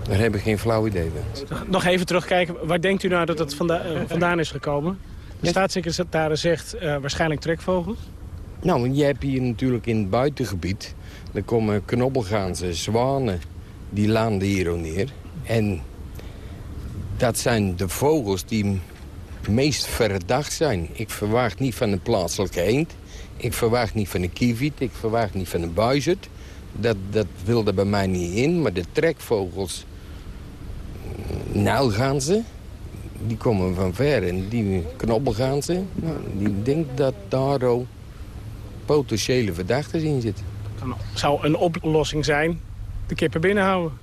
Daar heb ik geen flauw idee van. Nog even terugkijken. Waar denkt u nou dat het vanda eh, vandaan is gekomen? De staatssecretaris zegt eh, waarschijnlijk trekvogels. Nou, je hebt hier natuurlijk in het buitengebied... er komen knobbelganzen, zwanen, die landen hier ook neer. En dat zijn de vogels die meest verdacht zijn. Ik verwacht niet van een plaatselijke eend. Ik verwacht niet van een kieviet. Ik verwacht niet van een buizerd. Dat, dat wil er bij mij niet in. Maar de trekvogels, nijlganzen, die komen van ver. En die knobbelganzen, nou, die denkt dat daar ook potentiële verdachten in zitten. Dan zou een oplossing zijn de kippen binnenhouden.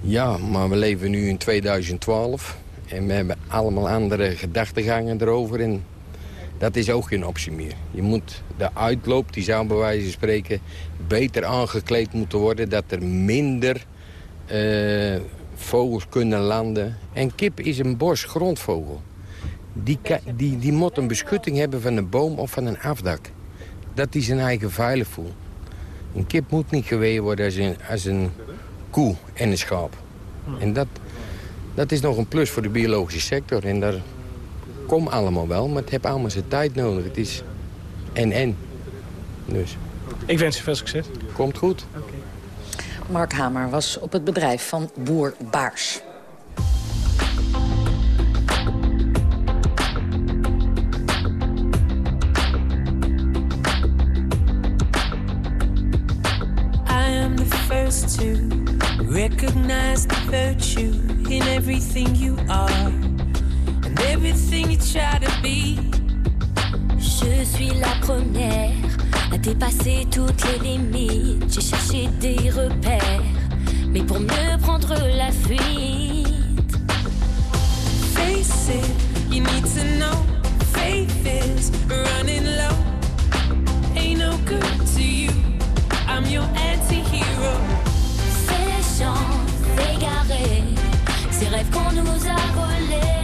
Ja, maar we leven nu in 2012 en we hebben allemaal andere gedachtegangen erover. En dat is ook geen optie meer. Je moet de uitloop, die zou bij wijze van spreken beter aangekleed moeten worden. Dat er minder eh, vogels kunnen landen. En kip is een bos grondvogel. Die, die, die moet een beschutting hebben van een boom of van een afdak. Dat is zijn eigen veilig voel. Een kip moet niet geweerd worden als een, als een koe en een schaap. En dat, dat is nog een plus voor de biologische sector. En daar komt allemaal wel, maar het heeft allemaal zijn tijd nodig. Het is en-en. Dus, Ik wens u veel succes. komt goed. Mark Hamer was op het bedrijf van boer Baars. I am the first to recognize the virtue in everything you are and everything you try to be. Je suis la première à dépasser toutes les limites. J'ai cherché des repères, mais pour mieux prendre la fuite. Face it, you need to know. Faith is running low. Ain't no good to you. I'm your anti-hero. Ces chants égarés, ces rêves qu'on nous a volés.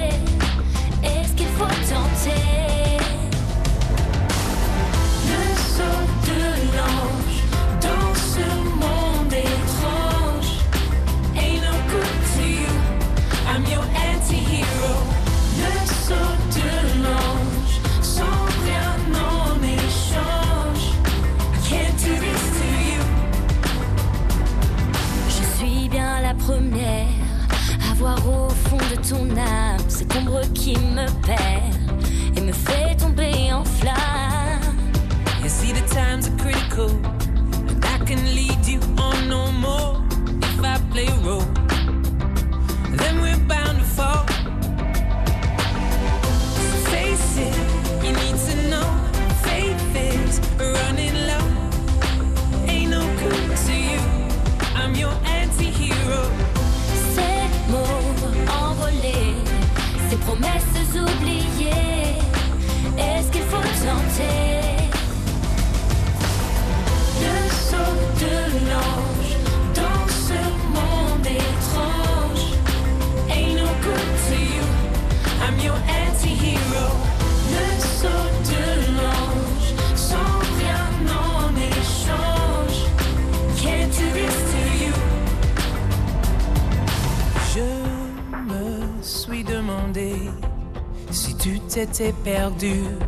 Perdu,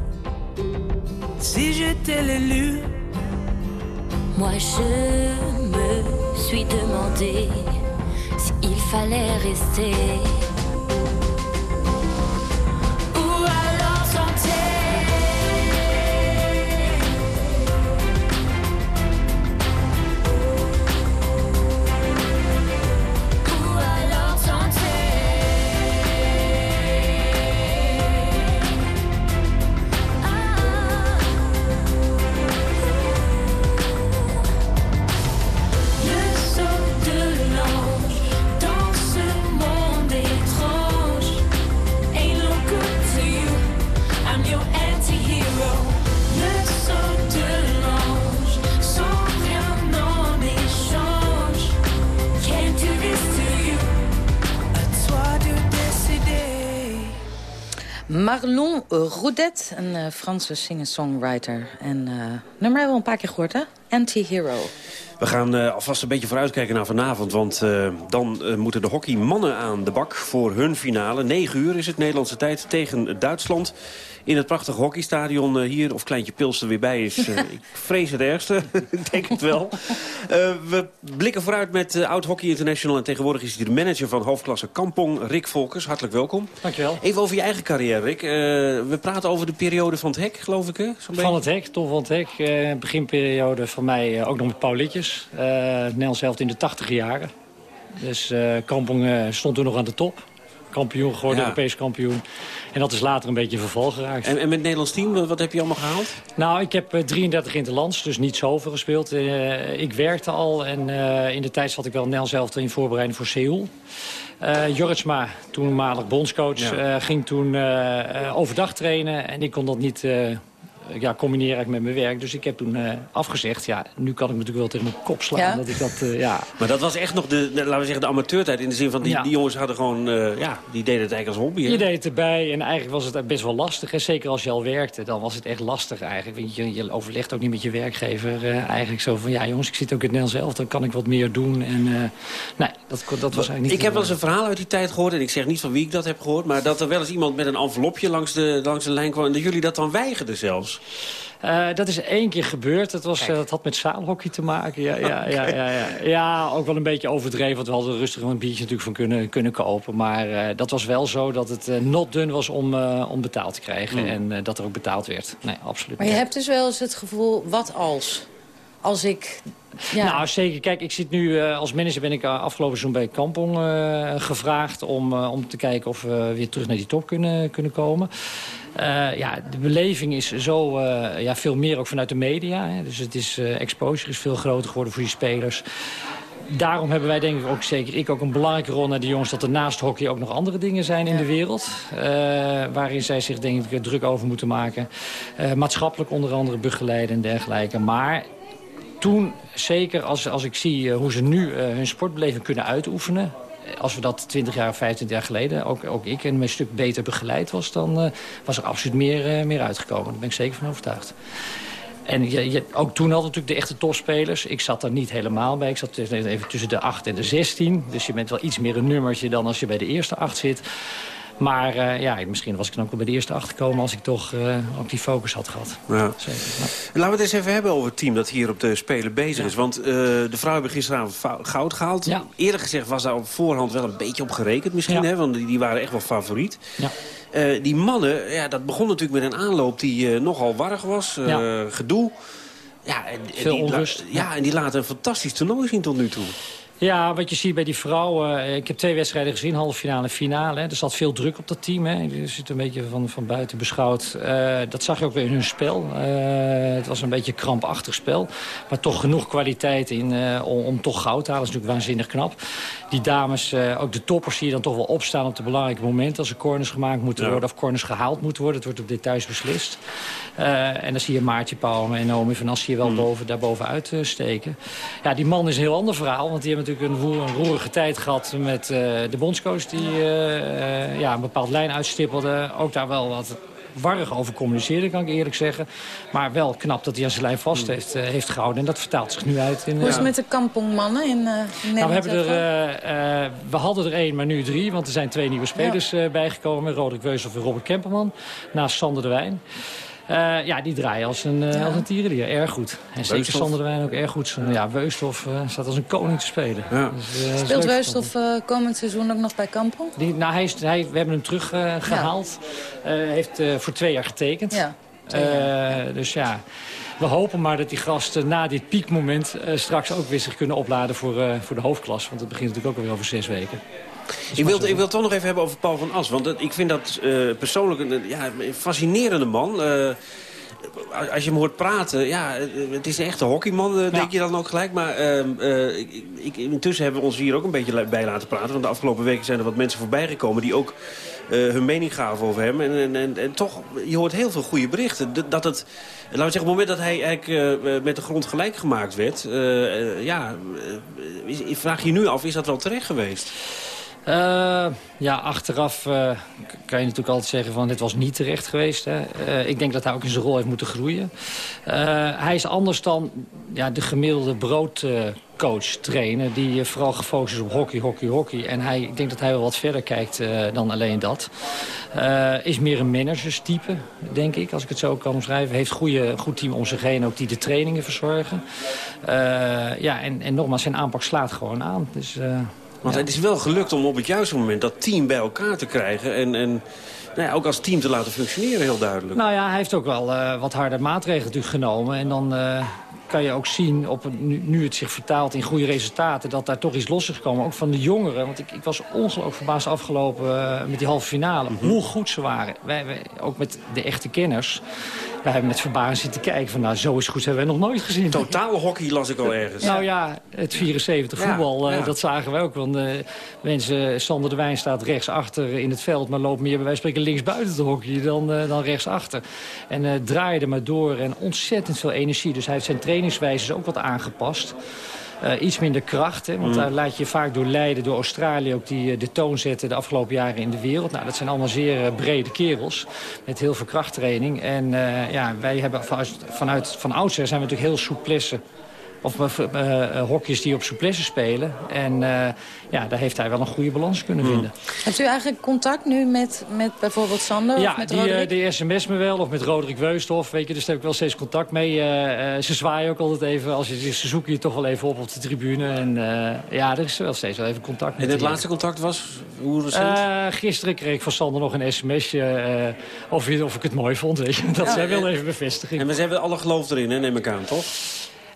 Marlon Roudet, een eh, Franse singer-songwriter. En eh nummer hebben we een paar keer gehoord, hè? Anti-hero. We gaan eh, alvast een beetje vooruitkijken naar vanavond. Want dan moeten de hockeymannen aan de bak voor hun finale. 9 uur is het Nederlandse tijd tegen Duitsland. In het prachtige hockeystadion eh, hier. Of Kleintje Pils er weer bij is. eh, ik vrees het ergste. ik denk het wel. Eh, we blikken vooruit met eh, Oud Hockey International. En tegenwoordig is hij de manager van hoofdklasse Kampong. Rick Volkers, hartelijk welkom. Dankjewel. Even over je eigen carrière, Rick. Eh, we praten over de periode van het hek, geloof ik, hè? Van het Hek, Tom van het Hek. eh, beginperiode van mij ook nog met Paul Litjes. Eh Nederlands zelf in de tachtige jaren. Dus eh Kampong stond toen nog aan de top. Kampioen geworden, Ja. Europees kampioen. En dat is later een beetje in verval geraakt. En, en met het Nederlands team, wat heb je allemaal gehaald? Nou, ik heb eh, 33 interlands, dus niet zoveel gespeeld. Eh, ik werkte al en eh, in de tijd zat ik wel Nederlands zelf in voorbereiding voor Seoul. Eh Jorritsma, toenmalig bondscoach, Ja. eh, ging toen eh, eh, overdag trainen. En ik kon dat niet eh, ja, combineren eigenlijk met mijn werk. Dus ik heb toen eh, afgezegd. Ja, nu kan ik me natuurlijk wel tegen mijn kop slaan. Ja. Dat ik dat, eh, ja. Maar dat was echt nog de, de- laten we zeggen, de amateurtijd. In de zin van, die, Ja. die jongens hadden gewoon, eh, ja, die deden het eigenlijk als hobby. hè? Je deed het erbij en eigenlijk was het best wel lastig. En zeker als je al werkte, dan was het echt lastig eigenlijk. Want je, je overlegt ook niet met je werkgever. eh, eigenlijk zo van, ja jongens, ik zit ook in het Nederlands zelf. Dan kan ik wat meer doen. En eh, nee, dat, dat was eigenlijk niet... Ik heb wel eens een verhaal uit die tijd gehoord. En ik zeg niet van wie ik dat heb gehoord. Maar dat er wel eens iemand met een envelopje langs de, langs de lijn kwam. En dat jullie dat dan weigerden zelfs. Eh, dat is één keer gebeurd. Dat, was, eh, dat had met zaalhockey te maken. Ja, ja, ja, ja, ja. ja, ook wel een beetje overdreven. Want we hadden rustig een biertje natuurlijk van kunnen, kunnen kopen. Maar eh, dat was wel zo dat het not dun was om, om betaald te krijgen. Hmm. En dat er ook betaald werd. Nee, absoluut Maar je hebt dus wel eens het gevoel, wat als? Als ik... Ja. Nou, zeker. Kijk, ik zit nu eh, als manager ben ik eh, afgelopen seizoen bij Kampong eh, gevraagd... Om, om te kijken of we weer terug naar die top kunnen, kunnen komen. Ja, de beleving is zo ja, veel meer ook vanuit de media. Hè. Dus het is, exposure is veel groter geworden voor die spelers. Daarom hebben wij denk ik ook zeker ik ook een belangrijke rol naar die jongens... dat er naast hockey ook nog andere dingen zijn in de wereld. waarin zij zich denk ik druk over moeten maken. Maatschappelijk onder andere begeleiden en dergelijke. Maar toen, zeker als, als ik zie eh, hoe ze nu eh, hun sportbeleving kunnen uitoefenen... eh, als we dat 20 jaar, 25 jaar geleden, ook, ook ik en een stuk beter begeleid was... dan was er absoluut meer, meer uitgekomen. Daar ben ik zeker van overtuigd. En je, je- ook toen hadden natuurlijk de echte topspelers. Ik zat daar niet helemaal bij. Ik zat even tussen de 8 en de 16. Dus je bent wel iets meer een nummertje dan als je bij de eerste 8 zit. Maar eh, ja, misschien was ik dan ook wel bij de eerste achterkomen... als ik toch eh, ook die focus had gehad. Ja. Zeker. Laten we het eens even hebben over het team dat hier op de Spelen bezig is. Want eh, de vrouwen hebben gisteravond goud gehaald. Eerlijk gezegd was daar op voorhand wel een beetje op gerekend misschien. Hè? Want die, die waren echt wel favoriet. Ja. Die mannen, ja, dat begon natuurlijk met een aanloop die nogal warrig was. Gedoe. Ja, en, Veel die onrust. ja, en die laten een fantastisch toernooi zien tot nu toe. Ja, wat je ziet bij die vrouwen... eh, Ik heb twee wedstrijden gezien, halve finale en finale. hè. Er zat veel druk op dat team. Hè. Je zit een beetje van, van buiten beschouwd. Eh, dat zag je ook weer in hun spel. Eh, het was een beetje een krampachtig spel. Maar toch genoeg kwaliteit in om, om toch goud te halen. Dat is natuurlijk waanzinnig knap. Die dames, ook de toppers, zie je dan toch wel opstaan op de belangrijke momenten. Als er corners gemaakt moeten Ja. worden of corners gehaald moeten worden. Het wordt op details beslist. En dan zie je Maartje Pauw en Naomi van As hier wel boven, daarbovenuit eh, steken. Ja, die man is een heel ander verhaal. Want die hebben natuurlijk een, roer- een roerige tijd gehad met eh, de bondscoach... die eh, eh, ja, een bepaald lijn uitstippelde. Ook daar wel wat warrig over communiceerde, kan ik eerlijk zeggen. Maar wel knap dat hij aan zijn lijn vast heeft, eh, heeft gehouden. En dat vertaalt zich nu uit in... Hoe is eh, het met de kampongmannen in, eh in nou, we, Nederland? hebben er, we hadden er één, maar nu drie. Want er zijn twee nieuwe spelers eh, bijgekomen. Roderick Weusel en Robert Kemperman. Naast Sander de Wijn. Eh, ja, die draaien als een, eh als een tierenlier. Erg goed. En zeker. Sander de Wijn ook erg goed. Ja, Weusthof eh, staat als een koning te spelen. Ja. Dus, eh, Speelt eh, komend seizoen ook nog bij Kampong? Die, nou, hij is, hij, we hebben hem teruggehaald. gehaald. Eh, heeft eh, voor twee jaar getekend. Ja. Eh, dus ja, we hopen maar dat die gasten na dit piekmoment... eh, straks ook weer zich kunnen opladen voor, eh, voor de hoofdklas. Want het begint natuurlijk ook alweer over zes weken. Ik wil, ik wil het toch nog even hebben over Paul van As. Want dat- ik vind dat eh, persoonlijk een, ja, een fascinerende man. Eh, als je hem hoort praten, ja, eh, het is een echte hockeyman, denk je dan ook gelijk. Maar ehm, eh, ik, ik, intussen hebben we ons hier ook een beetje bij laten praten. Want de afgelopen weken zijn er wat mensen voorbij gekomen... die ook hun mening gaven over hem. En, en, en, en toch, je hoort heel veel goede berichten. Dat- Dat het, laten we zeggen, op het moment dat hij eigenlijk met de grond gelijk gemaakt werd... ja, is- vraag je nu af, is dat wel terecht geweest? Eh, ja, achteraf eh, kan je natuurlijk altijd zeggen van dit was niet terecht geweest. Hè. Eh, ik denk dat hij ook in zijn rol heeft moeten groeien. Hij is anders dan ja, de gemiddelde broodcoach, trainer... die vooral gefocust is op hockey, hockey, hockey. En hij, ik denk dat hij wel wat verder kijkt dan alleen dat. Is meer een managerstype, denk ik, als ik het zo kan omschrijven. Heeft een goed team om zich heen, ook die de trainingen verzorgen. Ja, en, en nogmaals, zijn aanpak slaat gewoon aan. Dus... Want ja. het is wel gelukt om op het juiste moment dat team bij elkaar te krijgen. En, en nou ja, ook als team te laten functioneren, heel duidelijk. Nou ja, hij heeft ook wel eh, wat harde maatregelen natuurlijk genomen. En dan eh, kan je ook zien, op, een- nu, nu het zich vertaalt in goede resultaten... dat daar toch iets los is gekomen, ook van de jongeren. Want ik, ik was ongelooflijk verbaasd afgelopen eh, met die halve finale. Hoe goed ze waren. Wij, wij, ook met de echte kenners. Wij hebben met verbazing zitten kijken van... nou, zo is goed hebben wij nog nooit gezien. Totaal hockey las ik al ergens. Nou ja, het 74 Ja, voetbal, eh, ja. dat zagen we ook. Want eh, mensen, Sander de Wijn staat rechtsachter in het veld... maar loopt meer bij wijze van spreken links buiten te hockey dan, dan rechtsachter. En draaide maar door en ontzettend veel energie. Dus hij heeft zijn trainingswijzes ook wat aangepast. Eh, iets minder kracht, hè, want Mm. daar laat je vaak door leiden door Australië... ook die eh, de toon zetten de afgelopen jaren in de wereld. Nou, dat zijn allemaal zeer eh, brede kerels met heel veel krachttraining. En ja, wij hebben vanuit, vanuit van oudsher zijn we natuurlijk heel souplesse of uh, uh, hokjes die op souplesse spelen. En uh, ja, daar heeft hij wel een goede balans kunnen Hmm. vinden. Hebt u eigenlijk contact nu met, met bijvoorbeeld Sander Ja, of met die, Roderick? uh, die sms me wel, of met Roderick Weusthof. Weet je, dus daar heb ik wel steeds contact mee. Uh, ze zwaaien ook altijd even. Als je, ze zoeken je toch wel even op op de tribune. En ja, er is wel steeds wel even contact. En het laatste contact was? Hoe recent? gisteren kreeg ik van Sander nog een sms'je of, of ik het mooi vond. Weet je. Dat Ja, zijn wel en- even bevestiging. En we hebben alle geloof erin, hè, neem ik aan, toch?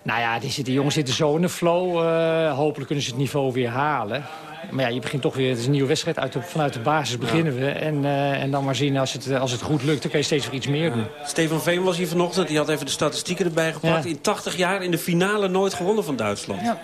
Nou ja, die, zitten- jongens zitten zo in de flow. eh, hopelijk kunnen ze het niveau weer halen. Maar ja, je begint toch weer, het is een nieuwe wedstrijd. Uit de, vanuit de basis beginnen we. En, eh, en dan maar zien, als het, als het goed lukt, dan kan je steeds weer iets meer doen. Stefan Veen was hier vanochtend, die had even de statistieken erbij gepakt. Ja. In 80 jaar in de finale nooit gewonnen van Duitsland. Ja.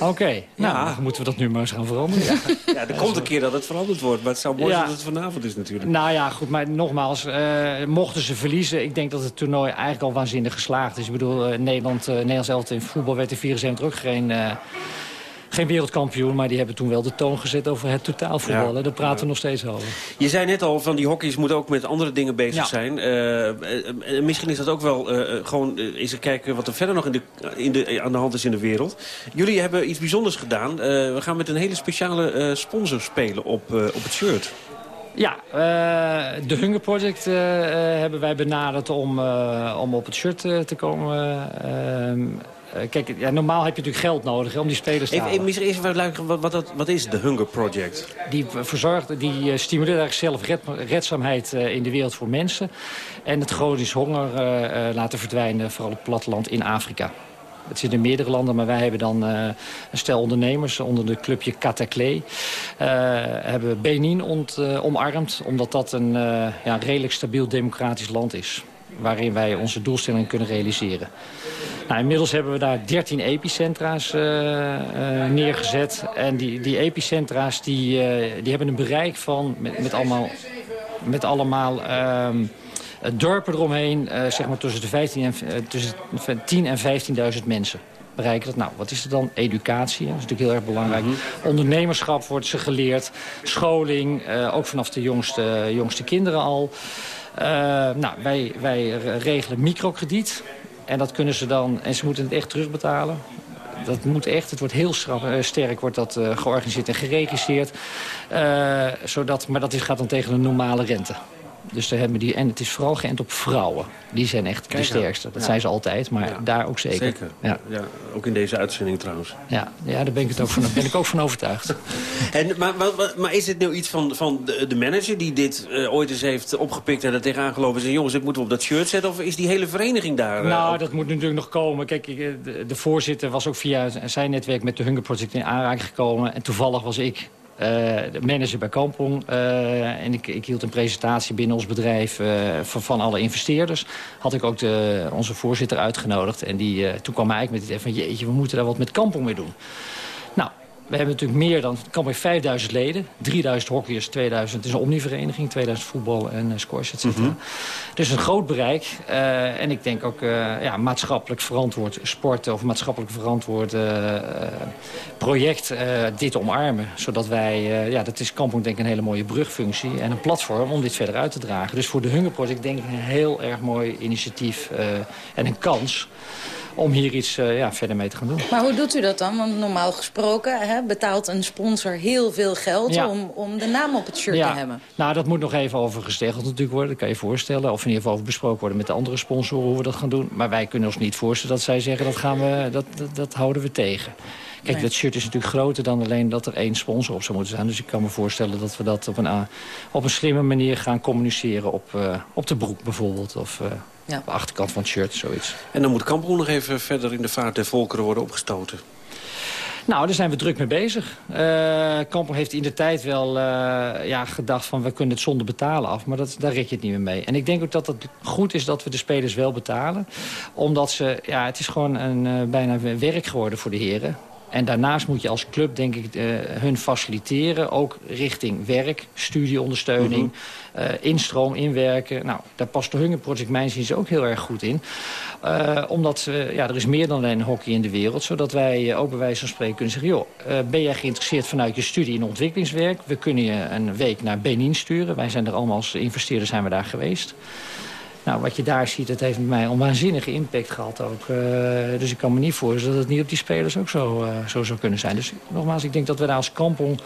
Oké, nou, moeten we dat nu maar eens gaan veranderen. Ja, er komt een keer dat het veranderd wordt. Maar het zou mooi Ja. zijn dat het vanavond is natuurlijk. Nou ja, goed, maar nogmaals, eh, mochten ze verliezen... ik denk dat het toernooi eigenlijk al waanzinnig geslaagd is. Ik bedoel, eh, Nederland, eh Nederlands elftal in voetbal werd in 74 ook geen, geen wereldkampioen... maar die hebben toen wel de toon gezet over het totaalvoetbal. Ja. Daar praten we nog steeds over. Je zei net al, van die hockeys moeten ook met andere dingen bezig zijn. Eh, misschien is dat ook wel eh, gewoon eens kijken wat er verder nog in de, in de, aan de hand is in de wereld. Jullie hebben iets bijzonders gedaan. We gaan met een hele speciale sponsor spelen op, op het shirt. Ja, de Hunger Project hebben wij benaderd om, om op het shirt te komen. Eh, kijk, ja, normaal heb je natuurlijk geld nodig hè, om die spelers te Even, misschien eerst even luisteren, wat, wat, wat is de Hunger Project? Die verzorgt, die eh, stimuleert eigenlijk zelf red- redzaamheid eh, in de wereld voor mensen. En het chronisch honger laten verdwijnen, vooral op het platteland in Afrika. Het zit in meerdere landen, maar wij hebben dan een stel ondernemers onder de clubje Cataclé. hebben Benin ont, omarmd, omdat dat een ja, redelijk stabiel democratisch land is. Waarin wij onze doelstellingen kunnen realiseren. Nou, inmiddels hebben we daar 13 epicentra's eh, eh, neergezet. En die, die epicentra's die, eh, die hebben een bereik van met, met allemaal, met allemaal ehm, dorpen eromheen, zeg maar tussen de 15 en, tussen 10 en 15.000 mensen. Bereiken dat. Nou, wat is er dan? Educatie, hè? dat is natuurlijk heel erg belangrijk. Ondernemerschap wordt ze geleerd. Scholing, ook vanaf de jongste, jongste kinderen al. Eh, nou, wij, wij regelen microkrediet. En dat kunnen ze dan, en ze moeten het echt terugbetalen. Dat moet echt, het wordt heel eh, sterk wordt dat, eh, georganiseerd en geregisseerd. Zodat, maar dat is, gaat dan tegen een normale rente. Dus daar hebben die, en het is vooral geënt op vrouwen. Die zijn echt Kijk de aan. sterkste. Dat Ja. zijn ze altijd, maar daar ook zeker. Zeker. Ja. Ja, ook in deze uitzending trouwens. Ja, ja daar ben ik, het ook van, ben ik ook van overtuigd. En, maar, maar, is dit nou iets van, van de, manager die dit eh, ooit eens heeft opgepikt... en er tegenaan gelopen is en jongens, dit moeten we op dat shirt zetten? Of is die hele vereniging daar? eh, Nou, dat moet natuurlijk nog komen. Kijk, ik, eh, de, de voorzitter was ook via zijn netwerk met de Hunger Project in aanraking gekomen. En toevallig was ik de manager bij Kampong. eh, en ik, ik hield een presentatie binnen ons bedrijf eh, van, van alle investeerders. Had ik ook de, onze voorzitter uitgenodigd. En die, eh, toen kwam hij eigenlijk met het idee van... jeetje, we moeten daar wat met Kampong mee doen. We hebben natuurlijk meer dan... Kampong heeft 5000 leden. 3000 hockeyers, 2000... Het is een omnivereniging. 2000 voetbal en uh, squash, et cetera. Dus een groot bereik. Uh, en ik denk ook uh, ja, maatschappelijk verantwoord sporten... of maatschappelijk verantwoord project dit omarmen. Zodat wij... ja, dat is Kampong denk ik een hele mooie brugfunctie... en een platform om dit verder uit te dragen. Dus voor de Hunger Project denk ik een heel erg mooi initiatief... en een kans om hier iets uh, ja, verder mee te gaan doen. Maar hoe doet u dat dan? Want normaal gesproken hè, betaalt een sponsor heel veel geld ja. om, om de naam op het shirt ja. te hebben. Nou, dat moet nog even over gesteggeld natuurlijk worden. Dat kan je voorstellen. Of in ieder geval over besproken worden met de andere sponsoren hoe we dat gaan doen. Maar wij kunnen ons niet voorstellen dat zij zeggen dat, gaan we, dat, dat, dat houden we tegen. Kijk, nee. dat shirt is natuurlijk groter dan alleen dat er één sponsor op zou moeten zijn. Dus ik kan me voorstellen dat we dat op een, op een slimme manier gaan communiceren op, uh, op de broek bijvoorbeeld. Of, uh, ja. op de achterkant van het shirt, zoiets. En dan moet Kampong nog even verder in de vaart der volkeren worden opgestoten. Nou, daar zijn we druk mee bezig. Uh, Kampong heeft in de tijd wel uh, ja, gedacht van we kunnen het zonder betalen af. Maar dat, daar red je het niet meer mee. En ik denk ook dat het goed is dat we de spelers wel betalen. Omdat ze, ja, het is gewoon een, uh, bijna werk geworden voor de heren. En daarnaast moet je als club, denk ik, uh, hun faciliteren. Ook richting werk, studieondersteuning, mm -hmm. uh, instroom, inwerken. Nou, daar past de Hunger Project Mijnziens ook heel erg goed in. Uh, omdat ja, er is meer dan alleen hockey in de wereld. Zodat wij ook bij wijze van spreken kunnen zeggen... joh, ben jij geïnteresseerd vanuit je studie in ontwikkelingswerk? We kunnen je een week naar Benin sturen. Wij zijn er allemaal als investeerders zijn we daar geweest. Nou, wat je daar ziet, dat heeft met mij een waanzinnige impact gehad ook. Uh, dus ik kan me niet voorstellen dat het niet op die spelers ook zo, uh, zo zou kunnen zijn. Dus nogmaals, ik denk dat we daar als Kampong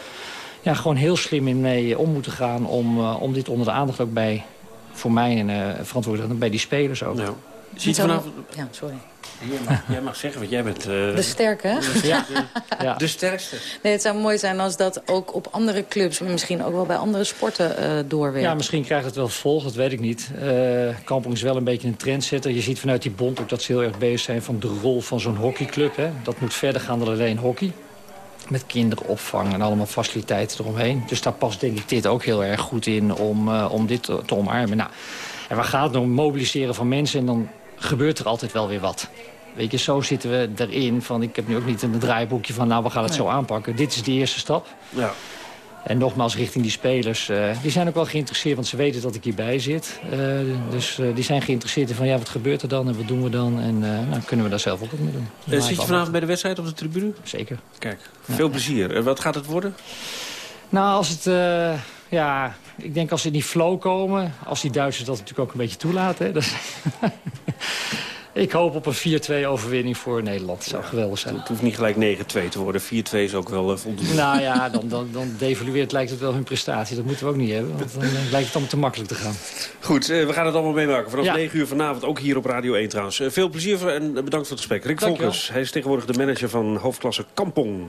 ja, gewoon heel slim in mee om moeten gaan... om, uh, om dit onder de aandacht ook bij, voor mij en verantwoordelijk bij die spelers ook. Nou, ziet vanaf... Ja, sorry. Jij mag, jij mag zeggen, want jij bent... Uh, de sterke, hè? Ja. ja. De sterkste. Nee, het zou mooi zijn als dat ook op andere clubs... misschien ook wel bij andere sporten uh, doorwerkt. Ja, misschien krijgt het wel volg, dat weet ik niet. Uh, Kampong is wel een beetje een trendsetter. Je ziet vanuit die bond ook dat ze heel erg bezig zijn... van de rol van zo'n hockeyclub. Hè. Dat moet verder gaan dan alleen hockey. Met kinderopvang en allemaal faciliteiten eromheen. Dus daar past denk ik dit ook heel erg goed in om, uh, om dit te, te omarmen. Nou, en waar gaat het om? Mobiliseren van mensen en dan gebeurt er altijd wel weer wat. Weet je, zo zitten we erin. Van, ik heb nu ook niet een draaiboekje van, nou, we gaan het nee. zo aanpakken. Dit is de eerste stap. Ja. En nogmaals, richting die spelers. Uh, die zijn ook wel geïnteresseerd, want ze weten dat ik hierbij zit. Uh, dus uh, die zijn geïnteresseerd in van, ja, wat gebeurt er dan en wat doen we dan? En nou, kunnen we daar zelf ook wat mee doen. zit je vanavond bij de wedstrijd op de tribune? Zeker. Kijk, veel ja. plezier. wat gaat het worden? Nou, als het... ja, ik denk als ze in die flow komen... als die Duitsers dat natuurlijk ook een beetje toelaten... Ik hoop op een 4-2 overwinning voor Nederland. Dat zou geweldig zijn. Het hoeft niet gelijk 9-2 te worden. 4-2 is ook wel uh, voldoende. Nou ja, dan, dan, dan devalueert lijkt het wel hun prestatie. Dat moeten we ook niet hebben. Want dan lijkt het allemaal te makkelijk te gaan. Goed, uh, we gaan het allemaal meemaken. Vanaf Ja. 9 uur vanavond, ook hier op Radio 1 trouwens. Veel plezier en bedankt voor het gesprek. Rick. Volkers, hij is tegenwoordig de manager van hoofdklasse Kampong.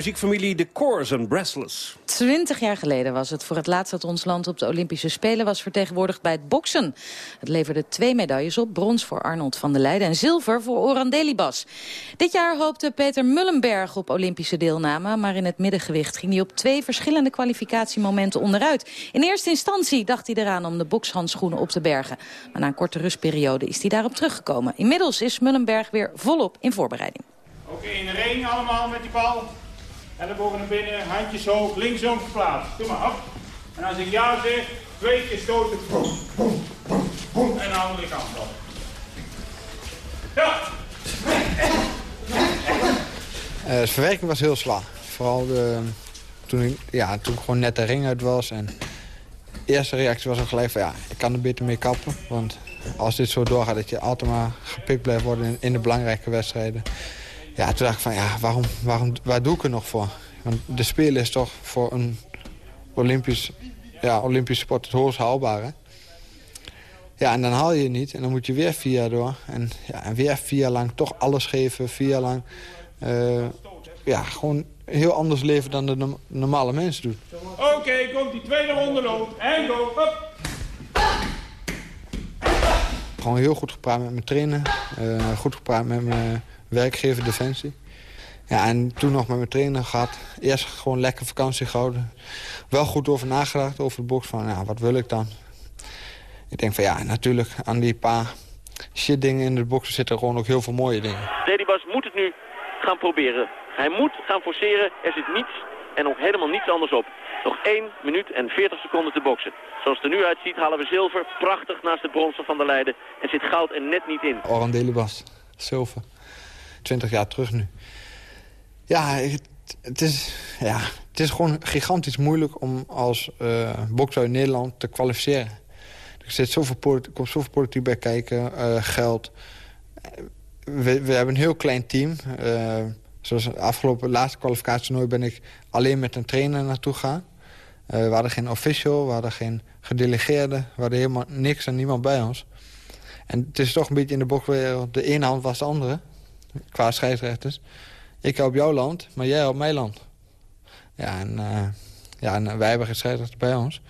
Muziekfamilie The Coors en Breathless. Twintig jaar geleden was het voor het laatst dat ons land op de Olympische Spelen was vertegenwoordigd bij het boksen. Het leverde twee medailles op, brons voor Arnold van der Leijden en zilver voor Oran Delibas. Dit jaar hoopte Peter Mullenberg op Olympische deelname, maar in het middengewicht ging hij op twee verschillende kwalificatiemomenten onderuit. In eerste instantie dacht hij eraan om de bokshandschoenen op te bergen, maar na een korte rustperiode is hij daarop teruggekomen. Inmiddels is Mullenberg weer volop in voorbereiding. Oké, in de ring allemaal met die bal. Ellebogen naar binnen, handjes hoog, linksom geplaatst. Doe maar, op. En als ik ja zeg, twee keer stoten. En de andere kant op. Ja! Eh, de verwerking was heel zwaar. Vooral de, toen, ik, ja, toen ik gewoon net de ring uit was. En de eerste reactie was ook gelijk van ja, ik kan er beter mee kappen. Want als dit zo doorgaat, dat je altijd maar gepikt blijft worden in, in de belangrijke wedstrijden. Ja, toen dacht ik van ja, waarom, waarom, waar doe ik er nog voor? Want de Spelen is toch voor een Olympisch, ja, Olympisch sport het hoogst haalbare. Ja, en dan haal je het niet. En dan moet je weer vier jaar door. En, ja, en weer vier jaar lang toch alles geven. Vier jaar lang eh, ja, gewoon heel anders leven dan de norm- normale mensen doen. Oké, komt die tweede ronde loopt. En go. Gewoon heel goed gepraat met mijn trainer. eh, goed gepraat met mijn werkgever Defensie. Ja, en toen nog met mijn trainer gehad. Eerst gewoon lekker vakantie gehouden. Wel goed over nagedacht over de box. Van, ja, wat wil ik dan? Ik denk van ja, natuurlijk aan die paar shit dingen in de box zitten gewoon ook heel veel mooie dingen. Daddy Bas moet het nu gaan proberen. Hij moet gaan forceren. Er zit niets en nog helemaal niets anders op. Nog 1 minuut en 40 seconden te boksen. Zoals het er nu uitziet halen we zilver. Prachtig naast de bronzen van der Leiden. En zit goud er net niet in. Oran Delibas, zilver. 20 jaar terug nu. Ja, het, is, ja, het is gewoon gigantisch moeilijk om als eh bokser in Nederland te kwalificeren. Er zit zoveel politiek, komt zoveel politiek bij kijken, eh, geld. We, hebben een heel klein team. Eh, zoals de afgelopen laatste kwalificatietoernooi ben ik alleen met een trainer naartoe gegaan. We hadden geen official, we hadden geen gedelegeerde. We hadden helemaal niks en niemand bij ons. En het is toch een beetje in de bokswereld... de ene hand was de andere, qua scheidsrechters. Ik help jouw land, maar jij helpt mijn land. Ja, en, eh, ja, en wij hebben geen scheidsrechter bij ons.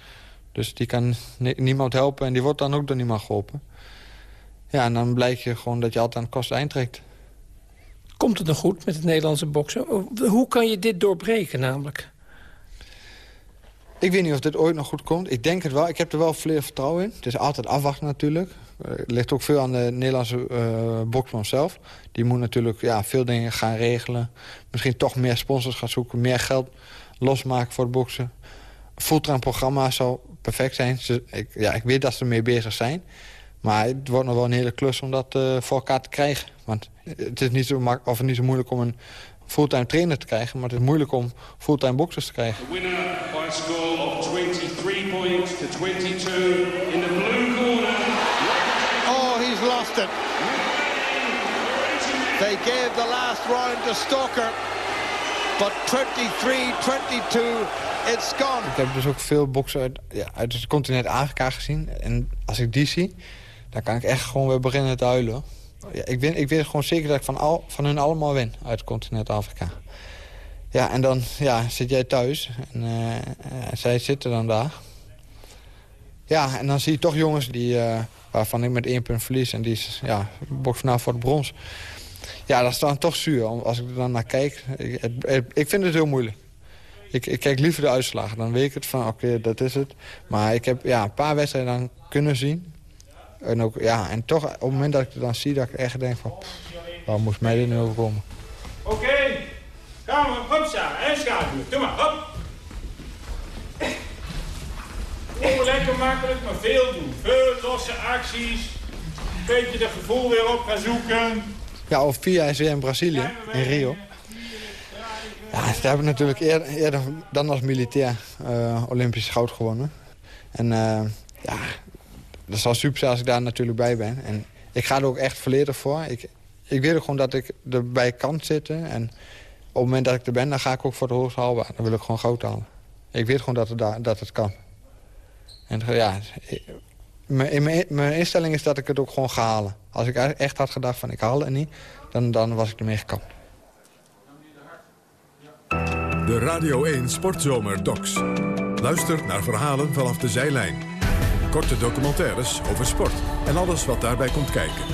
Dus die kan ni- niemand helpen en die wordt dan ook door niemand geholpen. Ja, en dan blijkt je gewoon dat je altijd aan het kosten eind trekt. Komt het nog goed met het Nederlandse boksen? Hoe kan je dit doorbreken namelijk? Ik weet niet of dit ooit nog goed komt. Ik denk het wel. Ik heb er wel volledig vertrouwen in. Het is altijd afwachten natuurlijk. Eh, ligt ook veel aan de Nederlandse eh boksman zelf. Die moet natuurlijk ja, veel dingen gaan regelen. Misschien toch meer sponsors gaan zoeken. Meer geld losmaken voor het boksen. Fulltime programma zou perfect zijn. Ik, ja, ik weet dat ze ermee bezig zijn. Maar het wordt nog wel een hele klus om dat eh, voor elkaar te krijgen. Want het is niet zo, mak of niet zo moeilijk om een fulltime trainer te krijgen... maar het is moeilijk om fulltime boxers te krijgen. Score of 23 points to 22 in the blue corner. Oh, he's lost They gave the last round to Stalker. But 23, 22, it's gone. Ik heb dus ook veel boksen uit, ja, uit het continent Afrika gezien. En als ik die zie, dan kan ik echt gewoon weer beginnen te huilen. Ja, ik, weet, ik weet gewoon zeker dat ik van, al, van hun allemaal win uit het continent Afrika. Ja, en dan ja, zit jij thuis en eh, eh, zij zitten dan daar. Ja, en dan zie je toch jongens die, eh, waarvan ik met één punt verlies... en die is, ja, boksen vanavond voor de brons. Ja, dat is dan toch zuur. Als ik er dan naar kijk, ik, ik vind het heel moeilijk. Ik, ik kijk liever de uitslagen. Dan weet ik het van, oké, dat is het. Maar ik heb ja, een paar wedstrijden dan kunnen zien. En, ook, ja, en toch, op het moment dat ik het dan zie, dat ik echt denk van... pff, moest mij dit nu overkomen? Oké, gaan we, hopsa, en schaduw. Doe maar, hop. Oh, lekker makkelijk, maar veel doen. Veel losse acties. Een beetje dat gevoel weer op gaan zoeken. Ja, of vier jaar weer in Brazilië, in Rio. Ja, daar heb ik natuurlijk eerder, eerder dan als militair eh, Olympisch goud gewonnen. En eh, ja, dat zal super zijn als ik daar natuurlijk bij ben. En ik ga er ook echt volledig voor. Ik, ik weet ook gewoon dat ik erbij kan zitten. En op het moment dat ik er ben, dan ga ik ook voor de hoogste haalbaar. Dan wil ik gewoon goud halen. Ik weet gewoon dat het, daar, dat het kan. En ja, mijn, mijn, instelling is dat ik het ook gewoon ga halen. Als ik echt had gedacht van ik haal het niet, dan, dan was ik ermee gekapt. De Radio 1 Sportzomer Docs. Luister naar verhalen vanaf de zijlijn. Korte documentaires over sport en alles wat daarbij komt kijken.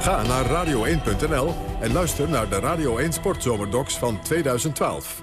Ga naar radio1.nl en luister naar de Radio 1 Sportzomer Docs van 2012.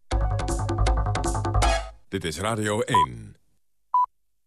Dit is Radio 1.